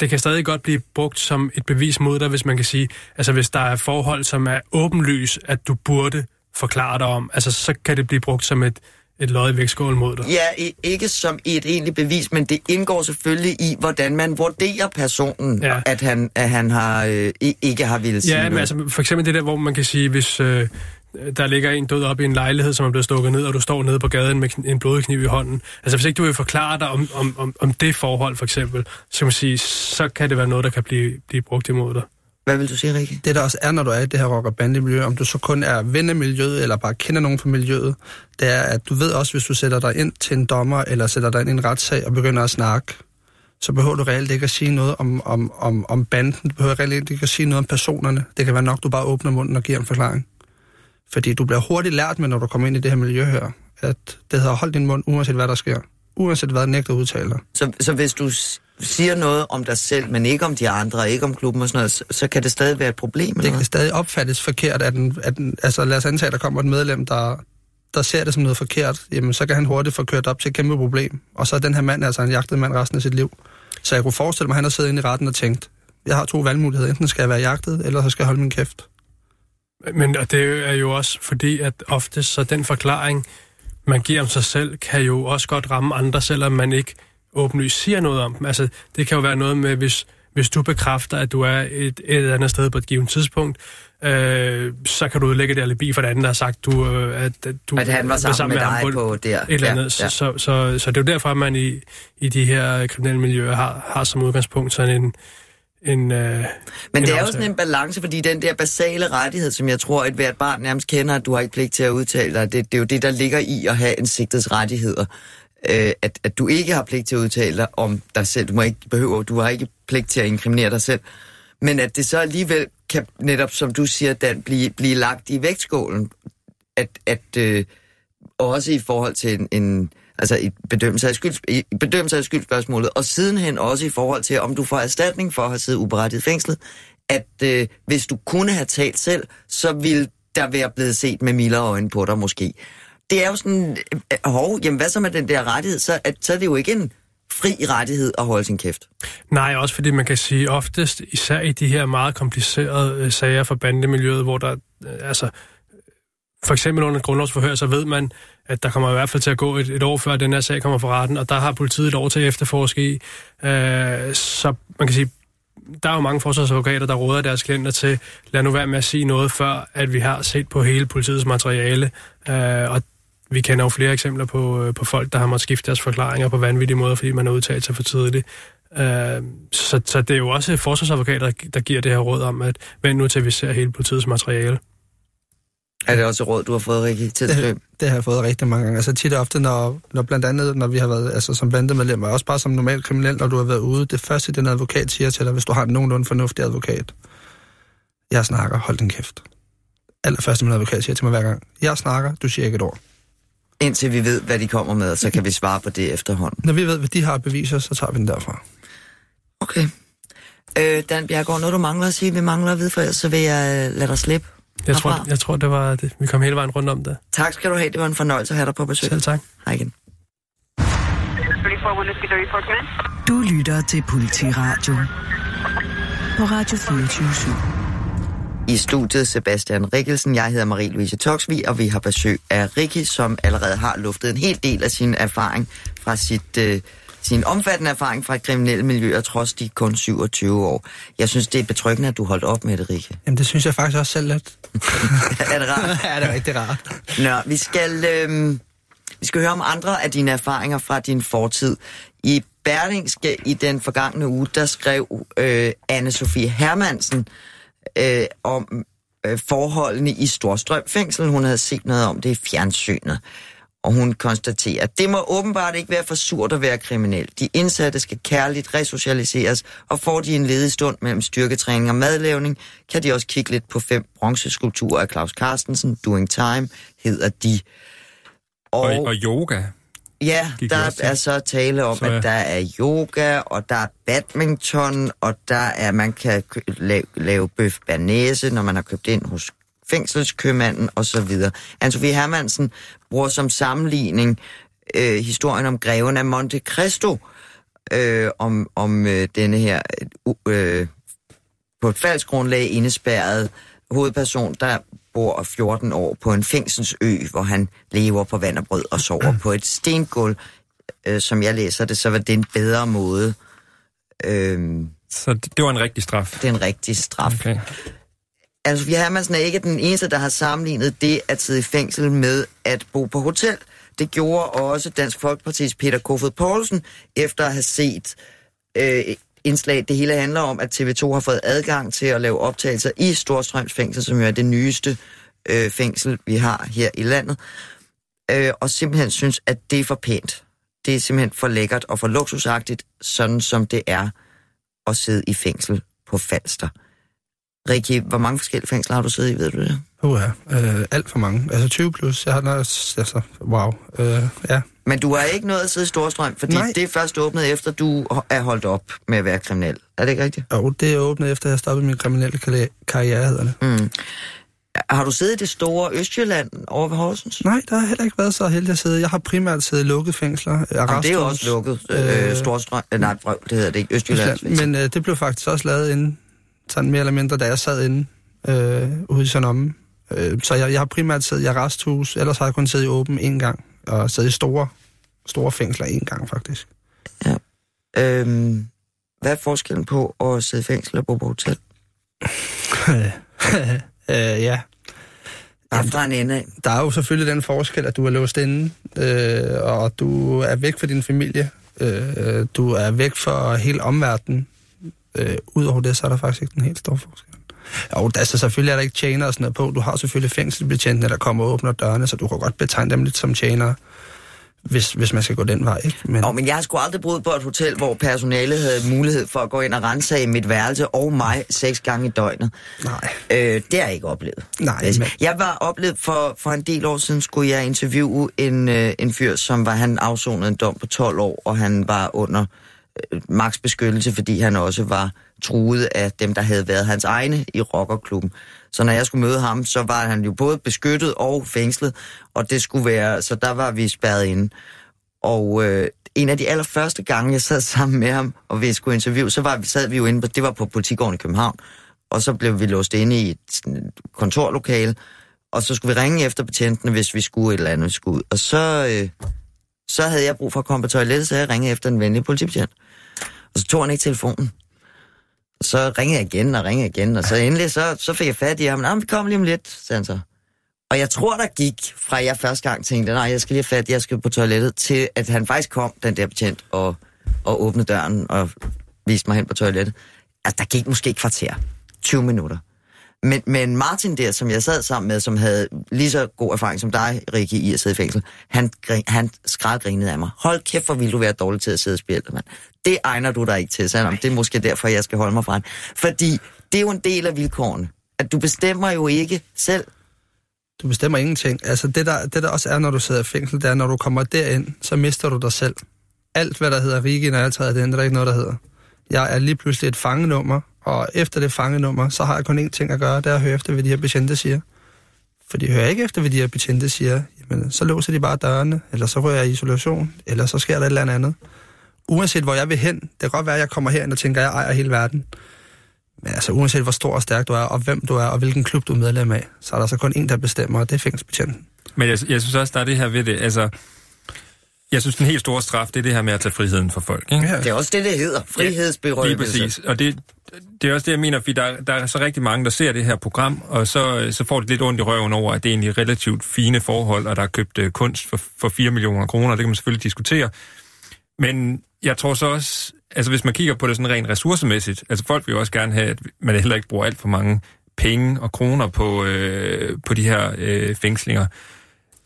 [SPEAKER 4] det kan stadig godt blive brugt som et bevis mod dig, hvis man kan sige, altså hvis der er forhold, som er åbenlys, at du burde forklare dig om, altså så kan det blive brugt som et, et lod i vægtskål mod dig.
[SPEAKER 2] Ja, ikke som et egentligt bevis, men det indgår selvfølgelig i, hvordan man vurderer personen, ja. at, han, at han har, øh, ikke har ville sige
[SPEAKER 4] Ja, men altså for eksempel det der, hvor man kan sige, hvis... Øh, der ligger en død op i en lejlighed, som er blevet stukket ned, og du står nede på gaden med en blodig kniv i hånden. Altså hvis ikke du vil forklare dig om, om, om, om det forhold, for eksempel, så, kan man sige, så kan det være noget, der kan blive, blive brugt imod dig.
[SPEAKER 2] Hvad vil du sige, Rikke?
[SPEAKER 3] Det der også er, når du er i det her rock- og bandemiljø, om du så kun er ven af miljøet, eller bare kender nogen fra miljøet, det er, at du ved også, hvis du sætter dig ind til en dommer, eller sætter dig ind i en retssag og begynder at snakke, så behøver du reelt ikke at sige noget om, om, om, om banden. Du behøver reelt ikke at sige noget om personerne. Det kan være nok, du bare åbner munden og giver en forklaring. Fordi du bliver hurtigt lært med, når du kommer ind i det her miljø her, at det hedder hold din mund, uanset hvad der sker. Uanset hvad, nægter udtaler.
[SPEAKER 2] Så, så hvis du siger noget om dig selv, men ikke om de andre, ikke om klubben og sådan noget, så, så kan det stadig være et problem,
[SPEAKER 3] Det kan stadig opfattes forkert, at, den, at den, altså lad os antage, at der kommer et medlem, der, der ser det som noget forkert, jamen så kan han hurtigt få kørt op til et kæmpe problem. Og så er den her mand altså en jagtet mand resten af sit liv. Så jeg kunne forestille mig, at han har siddet inde i retten og tænkt, jeg har to valgmuligheder. Enten skal jeg være jagtet, eller så skal jeg holde min kæft.
[SPEAKER 4] Men og det er jo også fordi, at ofte så den forklaring, man giver om sig selv, kan jo også godt ramme andre, selvom man ikke åbenlyst siger noget om dem. Altså, det kan jo være noget med, hvis, hvis du bekræfter, at du er et, et eller andet sted på et givet tidspunkt, øh, så kan du udlægge det alibi for den anden, der har sagt, du, øh, at, at du
[SPEAKER 2] at han var sammen, sammen med, med dig på, på der.
[SPEAKER 4] Et eller andet. Ja, ja. Så, så, så, så det er jo derfor, at man i, i de her kriminelle miljøer har, har som udgangspunkt sådan en, en, øh,
[SPEAKER 2] Men det er jo sådan en balance, fordi den der basale rettighed, som jeg tror, at hvert barn nærmest kender, at du har ikke pligt til at udtale dig, det, det er jo det, der ligger i at have en sigtets rettigheder. Øh, at, at du ikke har pligt til at udtale dig om dig selv. Du, må ikke, behøver, du har ikke pligt til at inkriminere dig selv. Men at det så alligevel kan, netop som du siger, Dan, blive, blive lagt i vægtskålen. At, at øh, også i forhold til en, en altså i bedømmelse af, skyld, i bedømmelse af skyldspørgsmålet, og sidenhen også i forhold til, om du får erstatning for at have siddet uberettiget fængslet, at øh, hvis du kunne have talt selv, så ville der være blevet set med mildere øjne på dig måske. Det er jo sådan, øh, hov, jamen hvad så med den der rettighed, så, at, så er det jo ikke en fri rettighed at holde sin kæft.
[SPEAKER 4] Nej, også fordi man kan sige oftest, især i de her meget komplicerede øh, sager for bandemiljøet, hvor der, øh, altså, for eksempel under grundlovsforhør, så ved man, at der kommer i hvert fald til at gå et, et år før den her sag kommer for retten, og der har politiet lov til at efterforske i. Øh, så man kan sige, der er jo mange forsvarsadvokater, der råder deres klienter til, lad nu være med at sige noget, før at vi har set på hele politiets materiale. Øh, og vi kender jo flere eksempler på, øh, på folk, der har måttet skifte deres forklaringer på vanvittige måder, fordi man har udtalt sig for tidligt. Øh, så, så det er jo også forsvarsadvokater, der giver det her råd om, at vent nu til, vi ser hele politiets materiale.
[SPEAKER 2] Er det også et råd, du har fået, Rikke, til
[SPEAKER 3] det, det har jeg fået rigtig mange gange. Altså tit og ofte, når, når blandt andet, når vi har været altså, som bandemedlem, og også bare som normal kriminel, når du har været ude, det første, den advokat siger til dig, hvis du har en nogenlunde fornuftig advokat, jeg snakker, hold din kæft. Allerførste, min advokat siger til mig hver gang, jeg snakker, du siger ikke et ord.
[SPEAKER 2] Indtil vi ved, hvad de kommer med, så kan vi svare på det efterhånden.
[SPEAKER 3] Når vi ved, hvad de har beviser, så tager vi den derfra.
[SPEAKER 2] Okay. Øh, Dan Bjergård, noget du mangler at sige, vi mangler at vide, for så vil jeg lade dig slippe.
[SPEAKER 4] Jeg tror, jeg tror, det var det. Vi kom hele vejen rundt om det.
[SPEAKER 2] Tak skal du have. Det var en fornøjelse at have dig på besøg.
[SPEAKER 4] Selv tak.
[SPEAKER 2] Hej igen.
[SPEAKER 5] Du lytter til Politiradio på Radio 24
[SPEAKER 2] i studiet Sebastian Rikkelsen. Jeg hedder Marie-Louise Toksvig, og vi har besøg af Rikke, som allerede har luftet en hel del af sin erfaring fra sit, øh, sin omfattende erfaring fra kriminelle miljøer, trods de kun 27 år. Jeg synes, det er betryggende, at du holdt op med det, Rikke.
[SPEAKER 3] Jamen, det synes jeg faktisk også selv lidt.
[SPEAKER 2] er det rart?
[SPEAKER 3] ja, det er rigtig rart.
[SPEAKER 2] Nå, vi skal, øh, vi skal høre om andre af dine erfaringer fra din fortid. I Berlingske i den forgangne uge, der skrev øh, Anne-Sophie Hermansen, øh, om øh, forholdene i Storstrøm fængsel. Hun havde set noget om det i fjernsynet. Og hun konstaterer, at det må åbenbart ikke være for surt at være kriminel. De indsatte skal kærligt resocialiseres, og får de en ledig stund mellem styrketræning og madlavning, kan de også kigge lidt på fem bronzeskulpturer af Claus Carstensen. Doing Time hedder de.
[SPEAKER 6] Og, og, og yoga.
[SPEAKER 2] Ja, der er så tale om, så, ja. at der er yoga, og der er badminton, og der er, man kan lave, lave bøf bernæse, når man har købt ind hos fængselskøbmanden osv. Anne-Sophie Hermansen bruger som sammenligning øh, historien om greven af Monte Cristo, øh, om, om øh, denne her øh, på et falsk grundlag indespærret hovedperson, der bor 14 år på en fængselsø, hvor han lever på vand og brød og sover på et stengulv. Øh, som jeg læser det, så var det en bedre måde.
[SPEAKER 6] Øh, så det var en rigtig straf?
[SPEAKER 2] Det er en rigtig straf. Okay. altså, Hermansen er ikke den eneste, der har sammenlignet det at sidde i fængsel med at bo på hotel. Det gjorde også Dansk Folkepartis Peter Kofod Poulsen, efter at have set øh, indslag. Det hele handler om, at TV2 har fået adgang til at lave optagelser i Storstrøms fængsel, som jo er det nyeste øh, fængsel, vi har her i landet. Øh, og simpelthen synes, at det er for pænt. Det er simpelthen for lækkert og for luksusagtigt, sådan som det er at sidde i fængsel på Falster. Rikke, hvor mange forskellige fængsler har du siddet i, ved du det?
[SPEAKER 3] Uha, øh, alt for mange. Altså 20 plus. Jeg har altså, wow. Øh, ja.
[SPEAKER 2] Men du har ikke nået at sidde i Storstrøm, fordi Nej. det er først åbnet efter, du er holdt op med at være kriminel. Er det ikke rigtigt?
[SPEAKER 3] Jo, det er åbnet efter, at jeg stoppede min kriminelle karriere, hedder det.
[SPEAKER 2] Mm. Har du siddet i det store Østjylland over ved Horsens?
[SPEAKER 3] Nej, der har heller ikke været så heldig at sidde. Jeg har primært siddet i lukket fængsler.
[SPEAKER 2] Jamen, det er jo også lukket. Øh, øh, Storstrøm, nej, det hedder det ikke. Østjylland.
[SPEAKER 3] Men øh, det blev faktisk også lavet inden, sådan mere eller mindre, da jeg sad inde øh, ude i Sønderommen. Øh, så jeg, jeg har primært siddet i arresthus, ellers har jeg kun siddet i åben en gang, og siddet i store, store fængsler en gang faktisk.
[SPEAKER 2] Ja. Øhm, hvad er forskellen på at sidde i fængsel og bo på hotel?
[SPEAKER 3] Øh, ja.
[SPEAKER 2] Fra en ende
[SPEAKER 3] Der er jo selvfølgelig den forskel, at du er låst inde, øh, og du er væk fra din familie. Øh, du er væk fra hele omverdenen. Øh, Udover det, så er der faktisk ikke en helt stor forskel. Jo, der, så selvfølgelig er der ikke tjener og sådan noget på. Du har selvfølgelig fængselsbetjentene, der kommer og åbner dørene, så du kan godt betegne dem lidt som tjenere hvis, hvis man skal gå den vej. Ikke?
[SPEAKER 2] Men... Nå, men jeg har sgu aldrig boet på et hotel, hvor personalet havde mulighed for at gå ind og rense i mit værelse og mig seks gange i døgnet.
[SPEAKER 3] Nej.
[SPEAKER 2] Øh, det har jeg ikke oplevet.
[SPEAKER 3] Nej. Altså,
[SPEAKER 2] men... Jeg var oplevet for, for en del år siden, skulle jeg interviewe en, øh, en fyr, som var, han afsonede en dom på 12 år, og han var under øh, maks beskyttelse, fordi han også var truet af dem, der havde været hans egne i rockerklubben. Så når jeg skulle møde ham, så var han jo både beskyttet og fængslet, og det skulle være, så der var vi spærret inde. Og øh, en af de allerførste gange, jeg sad sammen med ham, og vi skulle interviewe, så var, sad vi jo inde på, det var på politigården i København, og så blev vi låst inde i et kontorlokale, og så skulle vi ringe efter betjentene, hvis vi skulle et eller andet, skud. skulle ud. Og så, øh, så havde jeg brug for at komme på toilettet, så jeg ringede efter en venlig politibetjent. Og så tog han ikke telefonen. Så ringede jeg igen og ringede igen, og så endelig så, så fik jeg fat i ham. Nå, vi kom lige om lidt, sagde han så. Og jeg tror, der gik fra jeg første gang tænkte, nej, jeg skal lige have fat, jeg skal på toilettet, til at han faktisk kom, den der betjent, og, og åbnede døren og viste mig hen på toilettet. Altså, der gik måske et kvarter. 20 minutter. Men, men Martin der, som jeg sad sammen med, som havde lige så god erfaring som dig, Rikke, i at sidde i fængsel, han, han skrædgrinede af mig. Hold kæft, hvor vil du være dårlig til at sidde og spille, mand. Det egner du dig ikke til, selvom det er måske derfor, jeg skal holde mig fra Fordi det er jo en del af vilkårene. At du bestemmer jo ikke selv.
[SPEAKER 3] Du bestemmer ingenting. Altså det der, det der også er, når du sidder i fængsel, det er, når du kommer derind, så mister du dig selv. Alt, hvad der hedder Rikke, når jeg træder det ind, der er ikke noget, der hedder. Jeg er lige pludselig et fangenummer, og efter det fangenummer, så har jeg kun én ting at gøre, det er at høre efter, hvad de her betjente siger. For de hører ikke efter, hvad de her betjente siger. Jamen, så låser de bare dørene, eller så rører jeg i isolation, eller så sker der et eller andet. Uanset hvor jeg vil hen, det kan godt være, at jeg kommer herind og tænker, at jeg ejer hele verden. Men altså, uanset hvor stor og stærk du er, og hvem du er, og hvilken klub du er medlem af, så er der så kun en, der bestemmer, og det er fængselsbetjenten.
[SPEAKER 6] Men jeg, jeg synes også, der er det her ved det. Altså, jeg synes, den helt store straf, det er det her med at tage friheden for folk. Ikke?
[SPEAKER 2] Ja. Det er også det, det hedder. Frihedsberøvelse.
[SPEAKER 6] Lige præcis. Og det, det er også det, jeg mener, fordi der, der er så rigtig mange, der ser det her program, og så, så får det lidt ondt i røven over, at det er egentlig relativt fine forhold, og der er købt uh, kunst for, for 4 millioner kroner, det kan man selvfølgelig diskutere. Men jeg tror så også, altså hvis man kigger på det sådan rent ressourcemæssigt, altså folk vil jo også gerne have, at man heller ikke bruger alt for mange penge og kroner på, øh, på de her øh, fængslinger.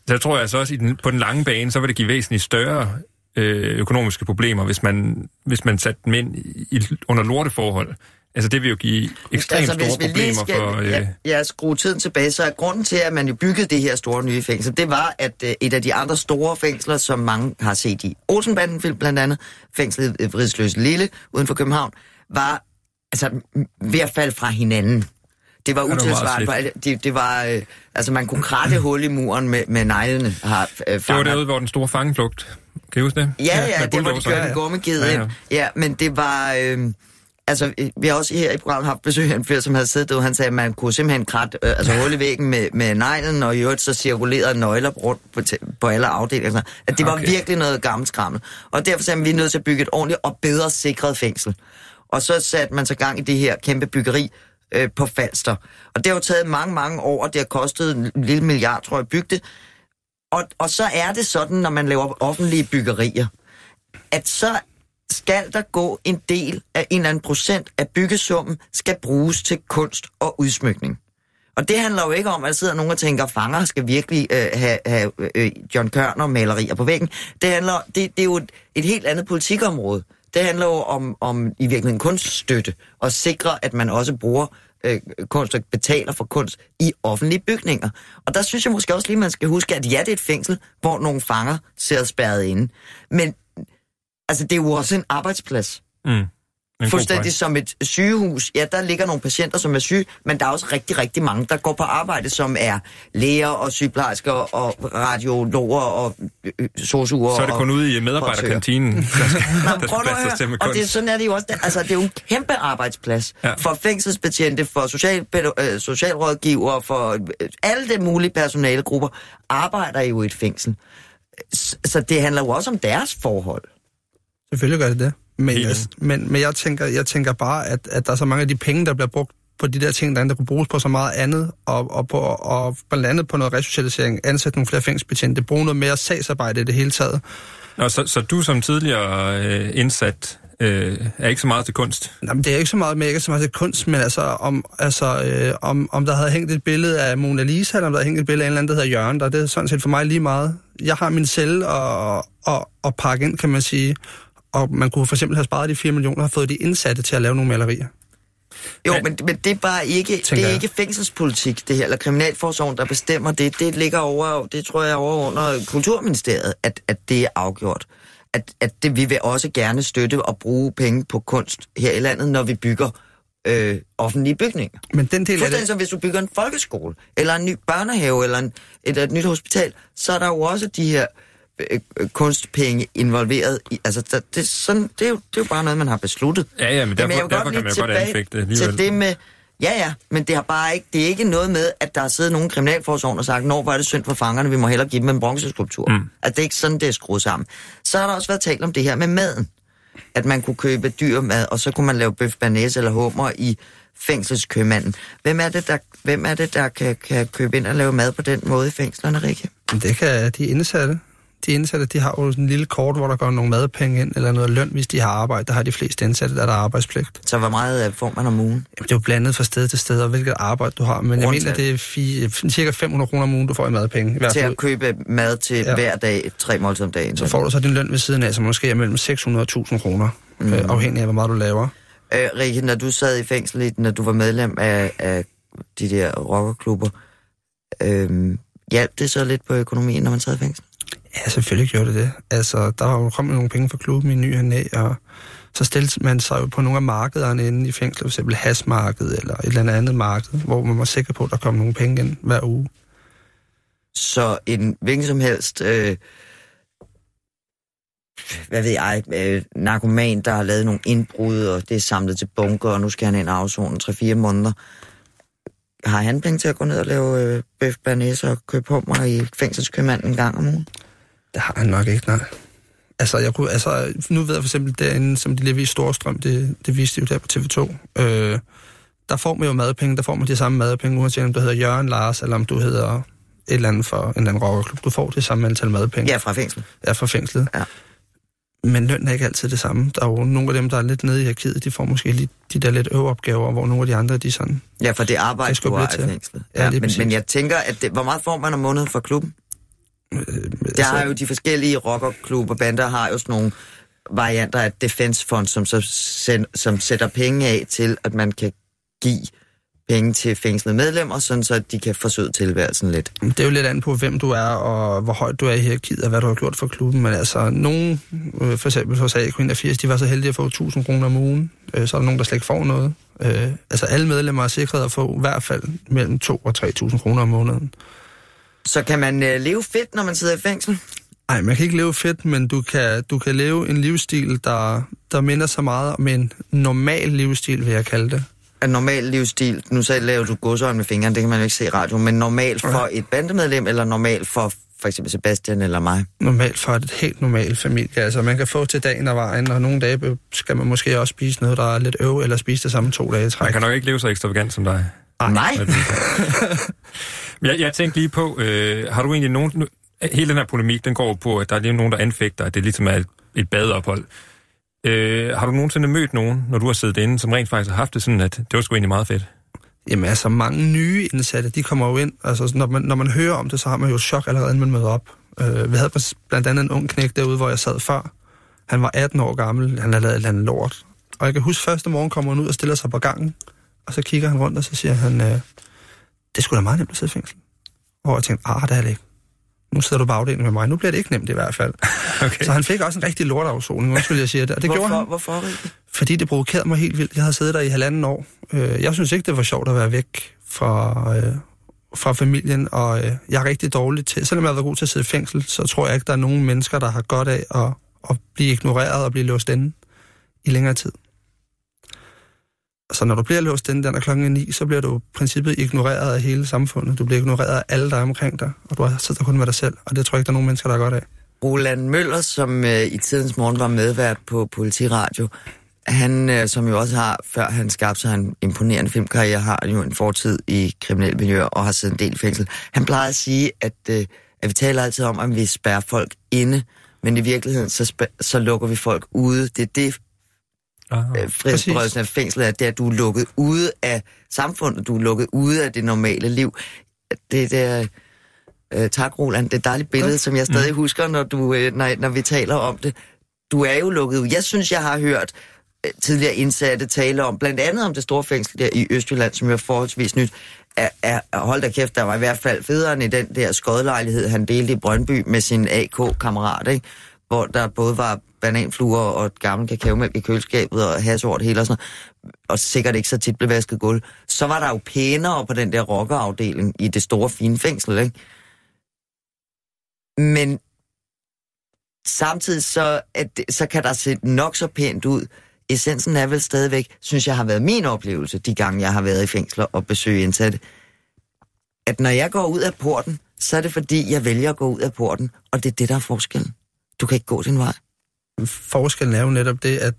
[SPEAKER 6] Så jeg tror altså også, at den, på den lange bane, så vil det give væsentligt større øh, økonomiske problemer, hvis man, hvis man satte dem ind i, under lorteforhold. Altså det vil jo give ekstremt altså, store problemer skal, for... Øh...
[SPEAKER 2] Ja, ja, skrue tiden tilbage, så er grunden til, at man jo byggede det her store nye fængsel, det var, at øh, et af de andre store fængsler, som mange har set i Olsenbanden-film blandt andet, fængslet i Vridsløs Lille uden for København, var altså ved at falde fra hinanden. Det var utilsvarende. Det, det var, øh, altså man kunne kratte hul i muren med, med neglene. Har,
[SPEAKER 6] øh, det var derude, hvor den store fangeflugt. Kan I huske det?
[SPEAKER 2] Ja, ja, ja det var de kørte gummigede ja, ja. ind. Ja, men det var... Øh, altså, vi har også her i programmet haft besøg af en fyr, som havde siddet og han sagde, at man kunne simpelthen kratte øh, altså, hul i væggen med, med neglen, og i øvrigt så cirkulerede nøgler rundt på, på alle afdelinger. At det var okay. virkelig noget gammelt skrammel. Og derfor sagde man, at vi er nødt til at bygge et ordentligt og bedre sikret fængsel. Og så satte man så gang i det her kæmpe byggeri, øh, på Falster. Og det har jo taget mange, mange år, og det har kostet en lille milliard, tror jeg, bygge det. Og, og så er det sådan, når man laver offentlige byggerier, at så skal der gå en del af en eller anden procent af byggesummen, skal bruges til kunst og udsmykning. Og det handler jo ikke om, at der sidder nogen og tænker, fanger skal virkelig øh, have, have øh, John Kørner malerier på væggen. Det, handler, det, det er jo et, et helt andet politikområde. Det handler jo om, om i virkeligheden kunststøtte, og sikre, at man også bruger øh, kunst og betaler for kunst i offentlige bygninger. Og der synes jeg måske også lige, man skal huske, at ja, det er et fængsel, hvor nogle fanger sidder spærret inde. Men altså, det er jo også en arbejdsplads.
[SPEAKER 6] Mm.
[SPEAKER 2] Fuldstændig som et sygehus. Ja, der ligger nogle patienter, som er syge, men der er også rigtig, rigtig mange, der går på arbejde, som er læger og sygeplejersker og radiologer og øh, sosuer.
[SPEAKER 6] Så er det kun ude i medarbejderkantinen, der skal,
[SPEAKER 2] der skal til med Og det, sådan er det jo også. Altså, det er jo en kæmpe arbejdsplads ja. for fængselsbetjente, for social, øh, socialrådgiver, for øh, alle de mulige personalegrupper, arbejder jo i et fængsel. Så det handler jo også om deres forhold.
[SPEAKER 3] Selvfølgelig gør det det. Men, jeg, men, men jeg, tænker, jeg tænker bare, at, at der er så mange af de penge, der bliver brugt på de der ting, der, der kunne bruges på så meget andet, og, og, på, og blandt andet på noget resocialisering, ansætte nogle flere fængselsbetjente, bruge noget mere sagsarbejde i det hele taget.
[SPEAKER 6] Nå, så, så du som tidligere øh, indsat øh, er ikke så meget til kunst?
[SPEAKER 3] Nej, men det er ikke så meget, men ikke så meget til kunst, men altså, om, altså øh, om, om der havde hængt et billede af Mona Lisa, eller om der havde hængt et billede af en eller anden, der hedder Jørgen, der, det er sådan set for mig lige meget. Jeg har min celle at, at, at pakke ind, kan man sige, og man kunne for eksempel have sparet de 4 millioner og fået de indsatte til at lave nogle malerier.
[SPEAKER 2] Jo, men, men det er bare ikke, det er ikke fængselspolitik, det her, eller kriminalforsorgen, der bestemmer det. Det ligger over, det tror jeg over under Kulturministeriet, at, at det er afgjort. At, at det, vi vil også gerne støtte og bruge penge på kunst her i landet, når vi bygger øh, offentlige bygninger.
[SPEAKER 3] Men den del
[SPEAKER 2] af det... som hvis du bygger en folkeskole, eller en ny børnehave, eller en, et, et nyt hospital, så er der jo også de her Øh, kunstpenge involveret i. Altså, der, det, sådan, det, er jo, det er jo bare noget, man har besluttet.
[SPEAKER 6] Ja, ja, men derfor, men derfor kan man jo godt anfægte det
[SPEAKER 2] Til det med, ja, ja, men det, har bare ikke, det er ikke noget med, at der har siddet nogen kriminalforsorgen og sagt, når var det synd for fangerne, vi må hellere give dem en bronzeskulptur. Mm. Altså, det er ikke sådan, det er skruet sammen. Så har der også været talt om det her med maden. At man kunne købe dyr mad, og så kunne man lave bøf banæs eller hummer i fængselskøbmanden. Hvem er det, der, hvem er det, der kan, kan købe ind og lave mad på den måde i fængslerne, Rikke?
[SPEAKER 3] Det kan de indsatte de indsatte, de har jo sådan en lille kort, hvor der går nogle madpenge ind, eller noget løn, hvis de har arbejde. Der har de fleste indsatte, der er der arbejdspligt.
[SPEAKER 2] Så hvor meget øh, får man om ugen? Jamen,
[SPEAKER 3] det er jo blandet fra sted til sted, og hvilket arbejde du har. Men Rundt jeg mener, det er fire, cirka 500 kroner om ugen, du får i madpenge.
[SPEAKER 2] Til at købe mad til ja. hver dag, tre måltider om dagen.
[SPEAKER 3] Så får du så din løn ved siden af, som måske er mellem 600 og 1000 kroner, mm. øh, afhængig af, hvor meget du laver.
[SPEAKER 2] Øh, Rikke, når du sad i fængsel, når du var medlem af, af de der rockerklubber, øh, hjalp det så lidt på økonomien, når man sad i fængsel?
[SPEAKER 3] Ja, selvfølgelig gjorde det det. Altså, der var jo kommet nogle penge fra klubben i ny og næ, og så stillede man sig jo på nogle af markederne inde i fængslet, for eksempel eller et eller andet marked, hvor man var sikker på, at der kom nogle penge ind hver uge.
[SPEAKER 2] Så en hvilken som helst, øh, hvad ved jeg, øh, narkoman, der har lavet nogle indbrud, og det er samlet til bunker, og nu skal han ind og afzone 3-4 måneder. Har han penge til at gå ned og lave øh, bøf og købe hummer i fængselskøbmanden en gang om ugen?
[SPEAKER 3] Det har han nok ikke, nej. Altså, jeg kunne, altså, nu ved jeg for eksempel derinde, som de lever i Storstrøm, det, det viste jo der på TV2, øh, der får man jo madpenge, der får man de samme madpenge, uanset om du hedder Jørgen Lars, eller om du hedder et eller andet for en eller anden rockerklub. Du får det samme antal madpenge.
[SPEAKER 2] Ja, fra fængslet.
[SPEAKER 3] Ja, fra fængslet. Ja. Men lønnen er ikke altid det samme. Der er jo nogle af dem, der er lidt nede i arkivet, de får måske lige de der lidt øveopgaver, hvor nogle af de andre, de sådan...
[SPEAKER 2] Ja, for det arbejde, du har i fængslet. Ja, ja men, men jeg tænker, at det, hvor meget får man om måneden fra klubben? Øh, der altså, har jo de forskellige rockerklubber, bander har jo sådan nogle varianter af Defense Fund, som, så send, som sætter penge af til, at man kan give penge til fængslede medlemmer, sådan så de kan forsøge tilværelsen lidt.
[SPEAKER 3] Det er jo lidt an på, hvem du er, og hvor højt du er i hierarkiet, og hvad du har gjort for klubben. Men altså, nogen, øh, for eksempel hos AK81, de var så heldige at få 1000 kroner om ugen. Øh, så er der nogen, der slet ikke får noget. Altså, alle medlemmer er sikret at få i hvert fald mellem 2 og 3.000 kroner om måneden.
[SPEAKER 2] Så kan man øh, leve fedt, når man sidder i fængsel?
[SPEAKER 3] Nej, man kan ikke leve fedt, men du kan, du kan leve en livsstil, der, der minder så meget om en normal livsstil, vil jeg kalde det.
[SPEAKER 2] En normal livsstil, nu så laver du godsøjne med fingrene, det kan man jo ikke se i radio, men normal for et bandemedlem, eller normal for for eksempel Sebastian eller mig.
[SPEAKER 3] Normalt for et helt normalt familie. Altså, man kan få til dagen og vejen, og nogle dage skal man måske også spise noget, der er lidt øv, eller spise det samme to dage i træk.
[SPEAKER 6] Man kan nok ikke leve så ekstravagant som dig.
[SPEAKER 2] Nej.
[SPEAKER 6] jeg, jeg tænkte lige på, øh, har du egentlig nogen... Hele den her polemik, den går på, at der er lige nogen, der anfægter, at det ligesom er et, et badeophold. Øh, har du nogensinde mødt nogen, når du har siddet inde, som rent faktisk har haft det sådan, at det var sgu egentlig meget fedt?
[SPEAKER 3] Jamen altså, mange nye indsatte, de kommer jo ind. Altså, når man, når man hører om det, så har man jo chok allerede, inden man møder op. Øh, vi havde blandt andet en ung knæk derude, hvor jeg sad før. Han var 18 år gammel, han havde lavet et eller andet lort. Og jeg kan huske, første morgen kommer han ud og stiller sig på gangen, og så kigger han rundt, og så siger han, øh, det skulle da meget nemt at sidde i fængsel. Og jeg tænkte, ah, det er det ikke. Nu sidder du på afdelingen med mig. Nu bliver det ikke nemt i hvert fald. Okay. Så han fik også en rigtig lortafsoning, undskyld, jeg siger det. Og det
[SPEAKER 2] hvorfor,
[SPEAKER 3] gjorde han.
[SPEAKER 2] Hvorfor?
[SPEAKER 3] Fordi det provokerede mig helt vildt. Jeg havde siddet der i halvanden år. Øh, jeg synes ikke, det var sjovt at være væk fra, øh, fra familien, og øh, jeg er rigtig dårlig til, selvom jeg har været god til at sidde i fængsel, så tror jeg ikke, der er nogen mennesker, der har godt af at, at blive ignoreret og blive låst inde i længere tid. Så når du bliver låst den der klokken 9, så bliver du i princippet ignoreret af hele samfundet. Du bliver ignoreret af alle, der er omkring dig, og du sidder kun med dig selv, og det tror jeg ikke, der er nogen mennesker, der er godt af.
[SPEAKER 2] Roland Møller, som øh, i tidens morgen var medvært på Politiradio, han, øh, som jo også har, før han skabte sig en imponerende filmkarriere, har jo en fortid i kriminel miljø og har siddet en del i fængsel. Han plejede at sige, at, øh, at vi taler altid om, at vi spærrer folk inde, men i virkeligheden, så, så lukker vi folk ude. Det er det, frihedsberøvelsen af fængslet er, det er, at du er lukket ude af samfundet, du er lukket ude af det normale liv. Det der... Øh, tak, Roland. Det er et dejligt billede, som jeg stadig mm. husker, når, du, øh, når, når vi taler om det. Du er jo lukket ud. Jeg synes, jeg har hørt øh, tidligere indsatte tale om, blandt andet om det store fængsel der i Østjylland, som jo er forholdsvis nyt, er, er, hold da kæft, der var i hvert fald federe end i den der skodlejlighed, han delte i Brøndby med sin AK-kammerat, ikke? hvor der både var bananfluer og et gammelt kakaomælk i køleskabet og hasort hele og sådan noget, og sikkert ikke så tit blev vasket gulv. Så var der jo pænere på den der rockerafdeling i det store fine fængsel, ikke? Men samtidig så, at så kan der se nok så pænt ud. Essensen er vel stadigvæk, synes jeg har været min oplevelse, de gange jeg har været i fængsler og besøge indsatte, at når jeg går ud af porten, så er det fordi, jeg vælger at gå ud af porten, og det er det, der er forskellen. Du kan ikke gå din vej.
[SPEAKER 3] Forskellen er jo netop det, at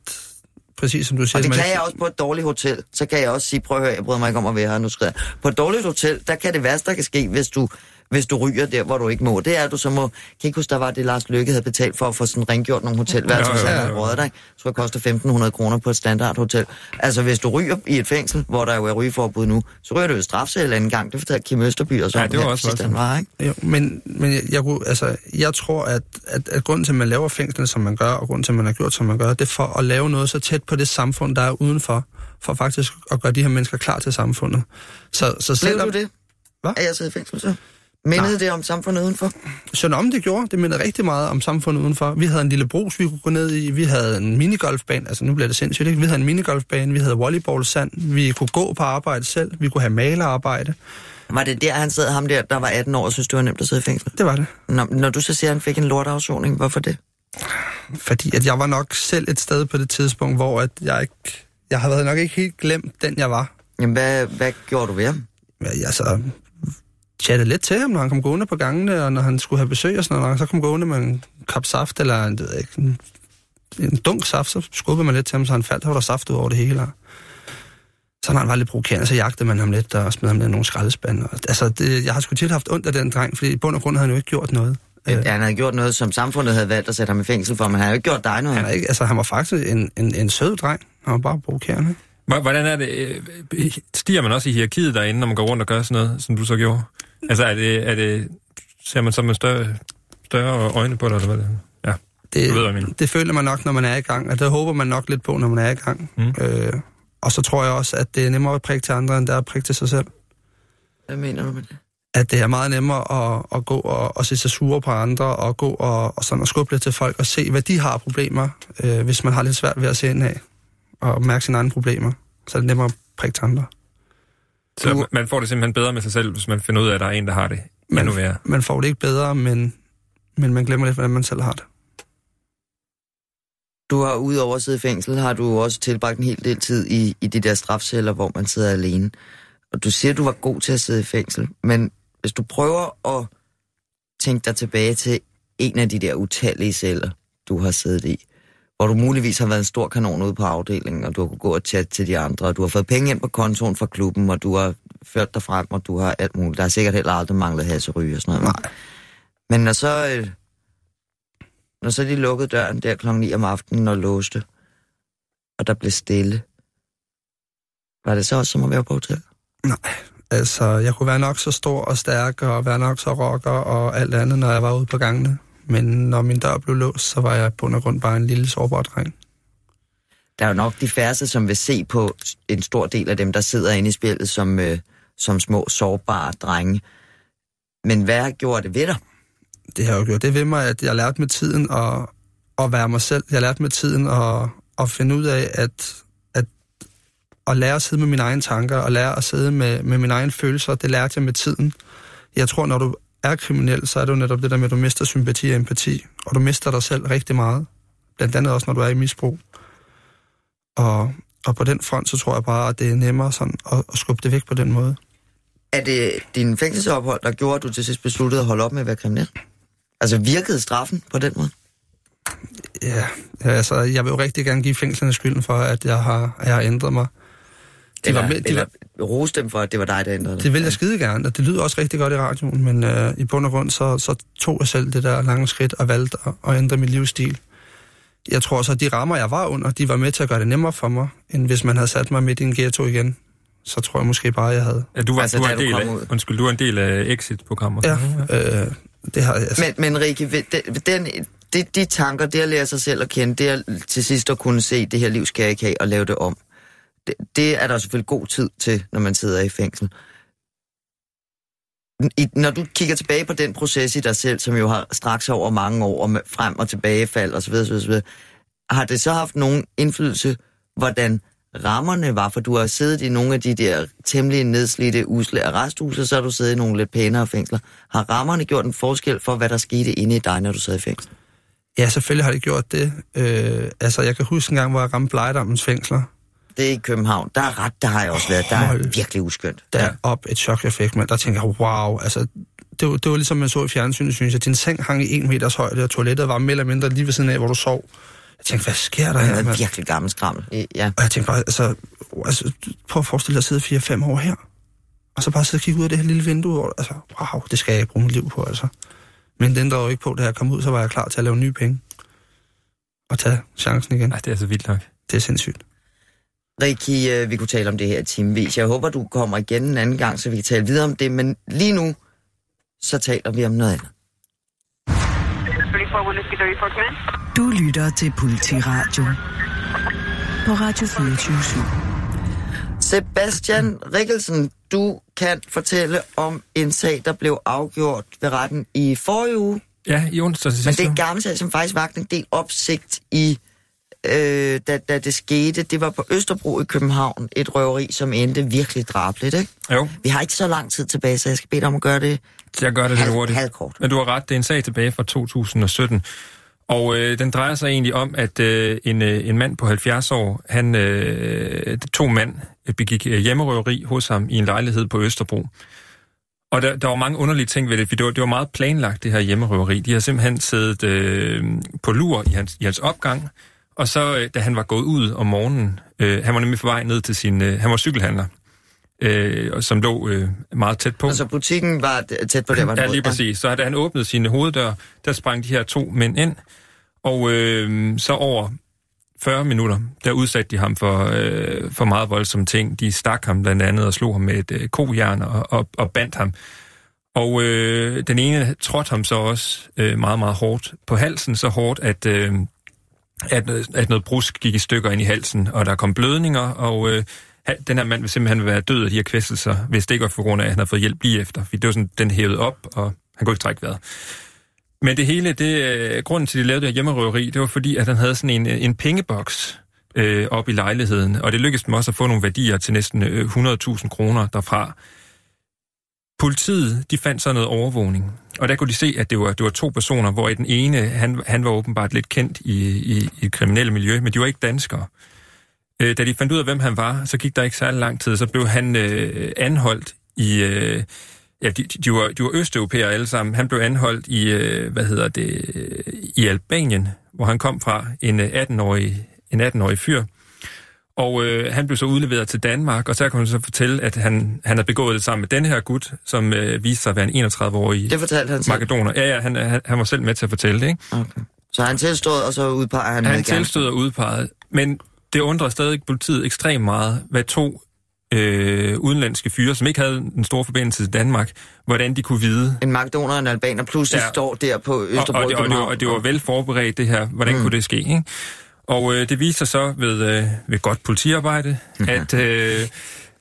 [SPEAKER 3] præcis som du siger...
[SPEAKER 2] Og det kan
[SPEAKER 3] ikke...
[SPEAKER 2] jeg også på et dårligt hotel. Så kan jeg også sige, prøv at høre, jeg bryder mig ikke om at være her, nu skriver På et dårligt hotel, der kan det værste, der kan ske, hvis du hvis du ryger der, hvor du ikke må. Det er, du så må... Kan ikke huske, der var det, Lars Lykke havde betalt for at få sådan rengjort nogle hotelværelser, så han rådet dig. Så det koster 1.500 kroner på et standardhotel. Altså, hvis du ryger i et fængsel, hvor der jo er rygeforbud nu, så ryger du jo strafsæl en gang. Det fortalte Kim Østerby og så.
[SPEAKER 6] Ja, det var også sidst,
[SPEAKER 2] han var, ikke?
[SPEAKER 3] Jo, men, men jeg, jeg, altså, jeg tror, at, at, at grunden til, at man laver fængsel, som man gør, og grunden til, at man har gjort, som man gør, det er for at lave noget så tæt på det samfund, der er udenfor, for faktisk at gøre de her mennesker klar til samfundet. Så, så
[SPEAKER 2] selvom... Blev du det? Hvad? Er jeg siddet i fængsel så? Mindede det om samfundet udenfor?
[SPEAKER 3] Sådan om det gjorde. Det mindede rigtig meget om samfundet udenfor. Vi havde en lille brus, vi kunne gå ned i. Vi havde en minigolfbane. Altså, nu bliver det sindssygt, ikke? Vi havde en minigolfbane. Vi havde volleyballsand. Vi kunne gå på arbejde selv. Vi kunne have malerarbejde.
[SPEAKER 2] Var det der, han sad, ham der, der var 18 år, og synes, det var nemt at sidde i fængsel?
[SPEAKER 3] Det var det.
[SPEAKER 2] Når, når du så siger, at han fik en lortafsoning, hvorfor det?
[SPEAKER 3] Fordi at jeg var nok selv et sted på det tidspunkt, hvor at jeg ikke... Jeg havde nok ikke helt glemt den, jeg var.
[SPEAKER 2] Jamen, hvad, hvad gjorde du ved ham?
[SPEAKER 3] Ja, altså, chattede lidt til ham, når han kom gående på gangene, og når han skulle have besøg og sådan noget. Så kom gående med en kop saft, eller en, ikke, en, en dunk saft, så skubbede man lidt til ham, så han faldt, og var der saft ud over det hele. Så når han var lidt provokerende, så jagtede man ham lidt og smed ham ned i nogle skraldespande. Altså, det, jeg har sgu tit haft ondt af den dreng, fordi i bund og grund havde han jo ikke gjort noget.
[SPEAKER 2] Ja, han havde gjort noget, som samfundet havde valgt at sætte ham i fængsel for, men han havde jo ikke gjort dig noget.
[SPEAKER 3] Han, ikke, altså, han var faktisk en, en, en sød dreng. Han var bare provokerende.
[SPEAKER 6] Hvordan er det? Øh, stiger man også i hierarkiet derinde, når man går rundt og gør sådan noget, som du så gjorde? Altså, er det, er det, ser man så med større, større øjne på det, eller hvad det er? Ja,
[SPEAKER 3] det, du ved, hvad jeg mener. Det føler man nok, når man er i gang, og det håber man nok lidt på, når man er i gang. Mm. Øh, og så tror jeg også, at det er nemmere at prikke til andre, end det er at prikke til sig selv.
[SPEAKER 2] Hvad mener du med det?
[SPEAKER 3] At det er meget nemmere at, at gå og, og se sig sure på andre, og gå og, og, sådan, og skubbe lidt til folk, og se, hvad de har problemer, øh, hvis man har lidt svært ved at se ind af, og mærke sine egne problemer. Så er det nemmere at prikke til andre.
[SPEAKER 6] Så man får det simpelthen bedre med sig selv, hvis man finder ud af, at der er en, der har det
[SPEAKER 3] man,
[SPEAKER 6] endnu værre.
[SPEAKER 3] Man får det ikke bedre, men, men man glemmer lidt, hvordan man selv har det.
[SPEAKER 2] Du har udover at sidde i fængsel, har du også tilbragt en hel del tid i, i de der strafceller, hvor man sidder alene. Og du siger, at du var god til at sidde i fængsel, men hvis du prøver at tænke dig tilbage til en af de der utallige celler, du har siddet i, hvor du muligvis har været en stor kanon ude på afdelingen, og du har kunnet gå og chatte til de andre, og du har fået penge ind på kontoen fra klubben, og du har ført dig frem, og du har alt muligt. Der har sikkert heller aldrig manglet hasseryge og sådan noget.
[SPEAKER 3] Nej.
[SPEAKER 2] Men når så, øh, når så de lukkede døren der klokken 9 om aftenen og låste, og der blev stille, var det så også som at være på hotel?
[SPEAKER 3] Nej, altså, jeg kunne være nok så stor og stærk, og være nok så rocker og alt andet, når jeg var ude på gangene. Men når min dør blev låst, så var jeg på grund af grund bare en lille sårbar dreng.
[SPEAKER 2] Der er jo nok de færreste, som vil se på en stor del af dem, der sidder inde i spillet som, øh, som små, sårbare drenge. Men hvad gjort det ved dig?
[SPEAKER 3] Det har jo gjort det ved mig, at jeg lærte med tiden at, at være mig selv. Jeg lærte med tiden at, at finde ud af, at, at, at lære at sidde med mine egne tanker, og lære at sidde med, med mine egne følelser. Det lærte jeg med tiden. Jeg tror, når du er kriminel, så er det jo netop det der med, at du mister sympati og empati, og du mister dig selv rigtig meget. Blandt andet også, når du er i misbrug. Og, og på den front, så tror jeg bare, at det er nemmere sådan at, at skubbe det væk på den måde.
[SPEAKER 2] Er det din fængselsophold, der gjorde, at du til sidst besluttede at holde op med at være kriminel? Altså virkede straffen på den måde?
[SPEAKER 3] Ja, altså, jeg vil jo rigtig gerne give fængslerne skylden for, at jeg har, at jeg har ændret mig.
[SPEAKER 2] De eller, var med, de eller var, rose dem for, at det var dig, der ændrede det?
[SPEAKER 3] Det vil jeg skide gerne, og det lyder også rigtig godt i radioen, men øh, i bund og grund, så, så tog jeg selv det der lange skridt og valgte at, at ændre min livsstil. Jeg tror så, at de rammer, jeg var under, de var med til at gøre det nemmere for mig, end hvis man havde sat mig midt i en ghetto igen. Så tror jeg måske bare, jeg havde...
[SPEAKER 6] Ja, du var, altså, du var en del af, undskyld, du var en del af Exit-programmet.
[SPEAKER 3] Ja, øh, det har jeg. Altså.
[SPEAKER 2] Men, men Rikke, den, de, de tanker, det at lære sig selv at kende, det at til sidst at kunne se, det her liv skal jeg ikke have, og lave det om, det, det er der selvfølgelig god tid til, når man sidder i fængsel. I, når du kigger tilbage på den proces i dig selv, som jo har straks over mange år, med frem og tilbagefald osv., osv., osv., har det så haft nogen indflydelse, hvordan rammerne var, for du har siddet i nogle af de der temmelig nedslidte, usle arresthuse, så har du siddet i nogle lidt pænere fængsler. Har rammerne gjort en forskel for, hvad der skete inde i dig, når du sad i fængsel?
[SPEAKER 3] Ja, selvfølgelig har det gjort det. Øh, altså, jeg kan huske en gang, hvor jeg ramte Blejdammens fængsler.
[SPEAKER 2] Det er i København. Der er ret, der har jeg også været. Der er virkelig uskyndt.
[SPEAKER 3] Der er op et chok-effekt, men der tænker jeg, wow, altså, det var, det var ligesom man så i fjernsynet, synes jeg. Din seng hang i en meters højde, og toilettet var mere eller mindre lige ved siden af, hvor du sov. Jeg tænkte, hvad sker der her?
[SPEAKER 2] Det er virkelig gammel skrammel. Ja.
[SPEAKER 3] Og jeg tænkte bare, altså, altså prøv at forestille dig at sidde 4-5 år her. Og så bare sidde og kigge ud af det her lille vindue. Og, altså, wow, det skal jeg bruge mit liv på, altså. Men det ændrede jo ikke på, da jeg kom ud, så var jeg klar til at lave nye penge. Og tage chancen igen.
[SPEAKER 6] Ej, det er så vildt nok.
[SPEAKER 3] Det er sindssygt.
[SPEAKER 2] Rikki, øh, vi kunne tale om det her timevis. Jeg håber, du kommer igen en anden gang, så vi kan tale videre om det. Men lige nu, så taler vi om noget andet.
[SPEAKER 5] Du lytter til Politiradio på Radio 24
[SPEAKER 2] Sebastian Rikkelsen, du kan fortælle om en sag, der blev afgjort ved retten i forrige uge.
[SPEAKER 6] Ja, i onsdag
[SPEAKER 2] Men det er en gammel sag, som faktisk vagt en del opsigt i, øh, da, da det skete. Det var på Østerbro i København, et røveri, som endte virkelig drabligt, ikke?
[SPEAKER 6] Jo.
[SPEAKER 2] Vi har ikke så lang tid tilbage, så jeg skal bede dig om at gøre det
[SPEAKER 6] Jeg gør det lidt hurtigt.
[SPEAKER 2] halvkort.
[SPEAKER 6] Men du har ret, det er en sag tilbage fra 2017. Og øh, den drejer sig egentlig om, at øh, en, øh, en mand på 70 år, han, øh, to mænd begik øh, hjemmerøveri hos ham i en lejlighed på Østerbro. Og der, der var mange underlige ting ved det, for det var, det var meget planlagt, det her hjemmerøveri. De har simpelthen siddet øh, på lur i hans, i hans opgang, og så, øh, da han var gået ud om morgenen, øh, han var nemlig på vej ned til sin... Øh, han var cykelhandler, øh, som lå øh, meget tæt på.
[SPEAKER 2] Altså butikken var tæt på der, var
[SPEAKER 6] Ja, lige præcis. Så da han åbnede sine hoveddør, der sprang de her to mænd ind, og øh, så over 40 minutter, der udsatte de ham for, øh, for meget voldsomme ting. De stak ham blandt andet og slog ham med et øh, kojern og, og, og bandt ham. Og øh, den ene trådte ham så også øh, meget, meget hårdt på halsen, så hårdt, at, øh, at, at noget brusk gik i stykker ind i halsen, og der kom blødninger, og øh, den her mand vil simpelthen være død af de her kvæstelser, hvis det ikke var for grund af, at han har fået hjælp lige efter. Fordi det var sådan, den hævede op, og han kunne ikke trække vejret. Men det hele, det, øh, grunden til, at de lavede det her hjemmerøveri, det var fordi, at han havde sådan en, øh, en pengeboks øh, op i lejligheden, og det lykkedes dem også at få nogle værdier til næsten øh, 100.000 kroner derfra. Politiet, de fandt så noget overvågning, og der kunne de se, at det var, det var to personer, hvor i den ene, han, han var åbenbart lidt kendt i, i, i et kriminelle miljø, men de var ikke danskere. Øh, da de fandt ud af, hvem han var, så gik der ikke særlig lang tid, så blev han øh, anholdt i, øh, Ja, de, de, var, de var østeuropæere alle sammen. Han blev anholdt i, øh, hvad hedder det, i Albanien, hvor han kom fra, en øh, 18-årig, en 18-årig fyr. Og øh, han blev så udleveret til Danmark, og så kan han så fortælle, at han, han har begået det sammen med den her gut, som øh, viste sig at være en 31-årig
[SPEAKER 2] Det fortalte han selv?
[SPEAKER 6] makedoner. Ja, ja, han, han, han var selv med til at fortælle det, ikke?
[SPEAKER 2] Okay. Så han tilstod, og så udpeger han
[SPEAKER 6] Han tilstod og udpeget. Men det undrer stadig politiet ekstremt meget, hvad to øh, udenlandske fyre, som ikke havde en stor forbindelse til Danmark, hvordan de kunne vide.
[SPEAKER 2] En makedoner og en albaner pludselig ja. står der på Østerbro
[SPEAKER 6] og, og, det, og, det, var, og det var vel forberedt det her, hvordan mm. kunne det ske, ikke? Og øh, det viser så ved, øh, ved godt politiarbejde, at, øh,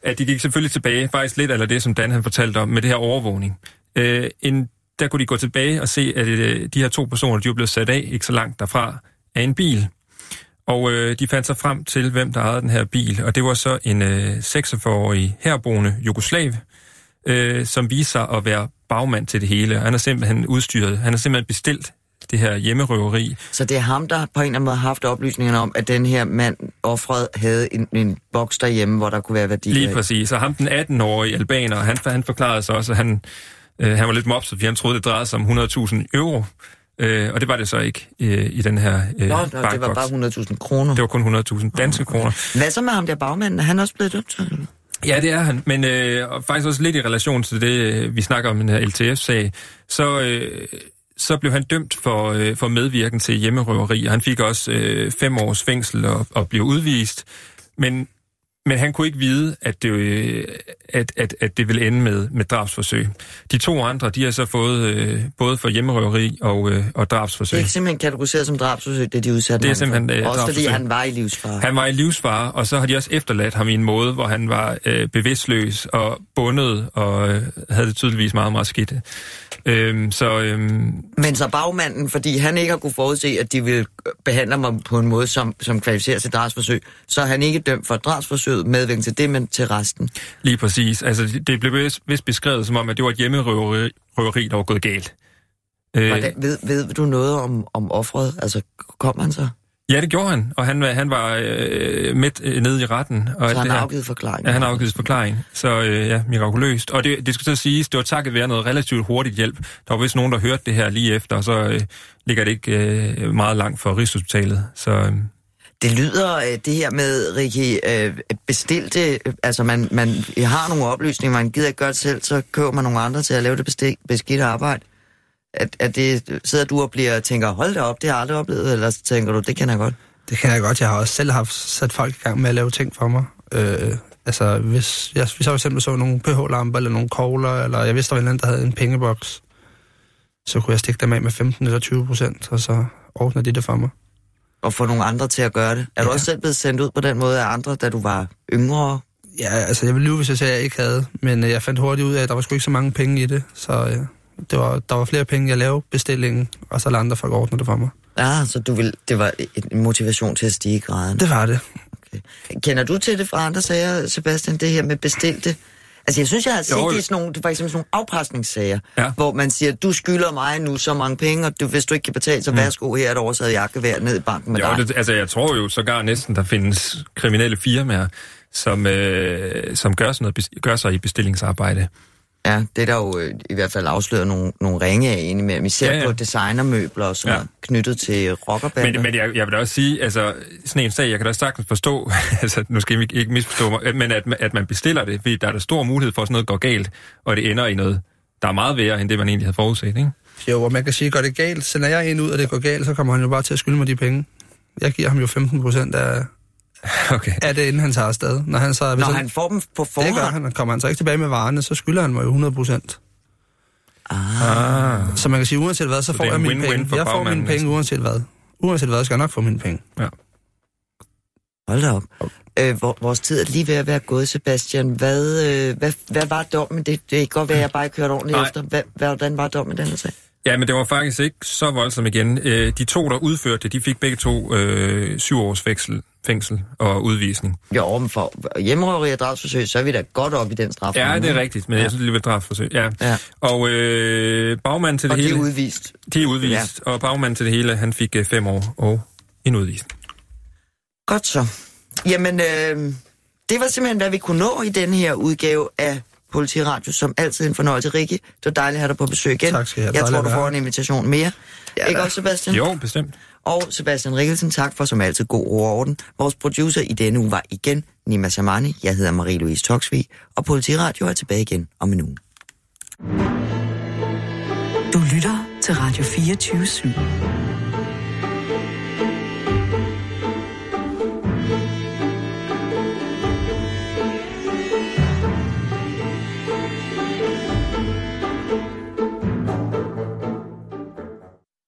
[SPEAKER 6] at de gik selvfølgelig tilbage, faktisk lidt eller det, som Dan havde fortalt om, med det her overvågning. Øh, en, der kunne de gå tilbage og se, at øh, de her to personer, de var blevet sat af, ikke så langt derfra, af en bil. Og øh, de fandt sig frem til, hvem der ejede den her bil, og det var så en øh, 46-årig herboende jugoslav, øh, som viste sig at være bagmand til det hele. Han er simpelthen udstyret, han har simpelthen bestilt det her hjemmerøveri.
[SPEAKER 2] Så det er ham, der på en eller anden måde har haft oplysningerne om, at den her mand, offret, havde en, en boks derhjemme, hvor der kunne være værdier
[SPEAKER 6] Lige præcis. Og ham, den 18-årige albaner, han, han forklarede sig også, at han, øh, han var lidt mopset, fordi han troede, det drejede sig om 100.000 euro. Øh, og det var det så ikke øh, i den her øh,
[SPEAKER 2] Nå, no, det var bare 100.000 kroner.
[SPEAKER 6] Det var kun 100.000 danske okay. kroner.
[SPEAKER 2] Hvad så med ham der bagmanden? Er han også blevet dømt?
[SPEAKER 6] Ja, det er han, men øh, og faktisk også lidt i relation til det, øh, vi snakker om den her LTF-sag, så, øh, så blev han dømt for, øh, for medvirken til hjemmerøveri, og han fik også øh, fem års fængsel og, og blev udvist. Men men han kunne ikke vide, at det, øh, at, at, at det ville ende med, med drabsforsøg. De to andre, de har så fået øh, både for hjemmerøveri og, øh, og drabsforsøg.
[SPEAKER 2] Det er simpelthen kategoriseret som drabsforsøg, det de udsatte
[SPEAKER 6] Det er simpelthen
[SPEAKER 2] øh, Også fordi han var i livsfare.
[SPEAKER 6] Han var i livsfare, og så har de også efterladt ham i en måde, hvor han var øh, bevidstløs og bundet og øh, havde det tydeligvis meget, meget skidt. Øhm, så, øhm...
[SPEAKER 2] Men så bagmanden, fordi han ikke har kunne forudse, at de vil behandle mig på en måde, som, som kvalificerer til drabsforsøg, så er han ikke dømt for drabsforsøg medvirkning til det, men til resten.
[SPEAKER 6] Lige præcis. Altså, det blev vist beskrevet som om, at det var et hjemmerøveri, der var gået galt.
[SPEAKER 2] Øh, Hvordan, ved, ved du noget om, om offret? Altså, kom han så?
[SPEAKER 6] Ja, det gjorde han, og han, han var øh, midt øh, nede i retten. Og
[SPEAKER 2] så han
[SPEAKER 6] har
[SPEAKER 2] afgivet forklaring?
[SPEAKER 6] Ja, han har afgivet forklaring, så øh, ja, mirakuløst. Og det, det skulle så siges, det var takket være noget relativt hurtigt hjælp. Der var vist nogen, der hørte det her lige efter, og så øh, ligger det ikke øh, meget langt for Rigshospitalet. Så, øh,
[SPEAKER 2] det lyder, øh, det her med, Rikke, øh, bestilte, altså man, man har nogle oplysninger, man gider ikke gøre det selv, så køber man nogle andre til at lave det bestil, beskidte arbejde. At, at det sidder du og bliver tænker, hold da op, det har jeg aldrig oplevet, eller tænker du, det kan jeg godt?
[SPEAKER 3] Det kan jeg godt. Jeg har også selv haft sat folk i gang med at lave ting for mig. Øh, altså, hvis jeg, hvis jeg for eksempel så nogle pH-lamper, eller nogle kogler, eller jeg vidste, der var en anden, der havde en pengeboks, så kunne jeg stikke dem af med 15 eller 20 procent, og så ordner de det for mig
[SPEAKER 2] og få nogle andre til at gøre det. Er ja. du også selv blevet sendt ud på den måde af andre, da du var yngre?
[SPEAKER 3] Ja, altså jeg ville lyve, hvis jeg sagde, at jeg ikke havde. Men øh, jeg fandt hurtigt ud af, at der var sgu ikke så mange penge i det. Så ja, øh, det var, der var flere penge, jeg lavede bestillingen, og så lader andre folk ordne det for mig.
[SPEAKER 2] Ja, så du vil, det var en motivation til at stige i graden?
[SPEAKER 3] Det var det.
[SPEAKER 2] Okay. Kender du til det fra andre sager, Sebastian, det her med bestilte Altså, jeg synes, jeg har set det i sådan nogle, for eksempel sådan nogle afpresningssager, ja. hvor man siger, du skylder mig nu så mange penge, og du, hvis du ikke kan betale, så mm. værsgo her et oversaget jakkevær ned i banken med
[SPEAKER 6] jo,
[SPEAKER 2] dig.
[SPEAKER 6] Det, altså, jeg tror jo sågar næsten, der findes kriminelle firmaer, som, øh, som gør, sådan noget, gør sig i bestillingsarbejde.
[SPEAKER 2] Ja, det er der jo øh, i hvert fald afsløret nogle, nogle ringe af indimellem, især ja, ja. på designermøbler, som ja. er knyttet til rockerbander.
[SPEAKER 6] Men, men jeg, jeg vil da også sige, altså sådan en sag, jeg kan da sagtens forstå, altså nu skal I ikke misforstå mig, men at, at man bestiller det, fordi der er der stor mulighed for, at sådan noget går galt, og det ender i noget, der er meget værre, end det man egentlig havde forudset, ikke?
[SPEAKER 3] Jo, og man kan sige, går det galt, sender jeg en ud, og det går galt, så kommer han jo bare til at skylde mig de penge. Jeg giver ham jo 15 procent af,
[SPEAKER 6] okay.
[SPEAKER 3] er det, inden han tager afsted. Når han, så,
[SPEAKER 2] hvis Når han, han får dem på forhånd?
[SPEAKER 3] Det gør han. Kommer han så ikke tilbage med varerne, så skylder han mig jo 100 procent. Ah. Så man kan sige, uanset hvad, så, så får jeg mine penge. Jeg får mine penge uanset hvad. Uanset hvad, skal jeg nok få mine penge. Ja.
[SPEAKER 2] Hold da op. Øh, vores tid er lige ved at være gået, Sebastian. Hvad, øh, hvad, hvad var dommen? Det, det kan godt være, at jeg bare ikke kørte ordentligt Nej. efter. Hvad, hvordan var dommen i denne sag?
[SPEAKER 6] Ja, men det var faktisk ikke så voldsomt igen. Øh, de to, der udførte det, de fik begge to øh, syv års fængsel, fængsel og udvisning.
[SPEAKER 2] Jo, men for hjemmerøveri og drabsforsøg, så er vi da godt op i den straf.
[SPEAKER 6] Ja, det er rigtigt, men ja. jeg synes, det er drabsforsøg. Ja. ja. Og øh, bagmanden til det
[SPEAKER 2] og
[SPEAKER 6] hele...
[SPEAKER 2] Og de er udvist.
[SPEAKER 6] De er udvist, ja. og bagmanden til det hele, han fik øh, fem år og en udvisning.
[SPEAKER 2] Godt så. Jamen, øh, det var simpelthen, hvad vi kunne nå i den her udgave af Politiradio, som altid en fornøjelse. Rikke, det var dejligt at have dig på besøg igen.
[SPEAKER 3] Tak skal jeg have.
[SPEAKER 2] Jeg tror, du får en invitation mere.
[SPEAKER 3] Ja,
[SPEAKER 2] Ikke også, Sebastian?
[SPEAKER 6] Jo, bestemt.
[SPEAKER 2] Og Sebastian Rikkelsen, tak for som altid god ro og orden. Vores producer i denne uge var igen Nima Samani. Jeg hedder Marie-Louise Toksvig, og Politiradio er tilbage igen om en uge.
[SPEAKER 5] Du lytter til Radio 24 /7.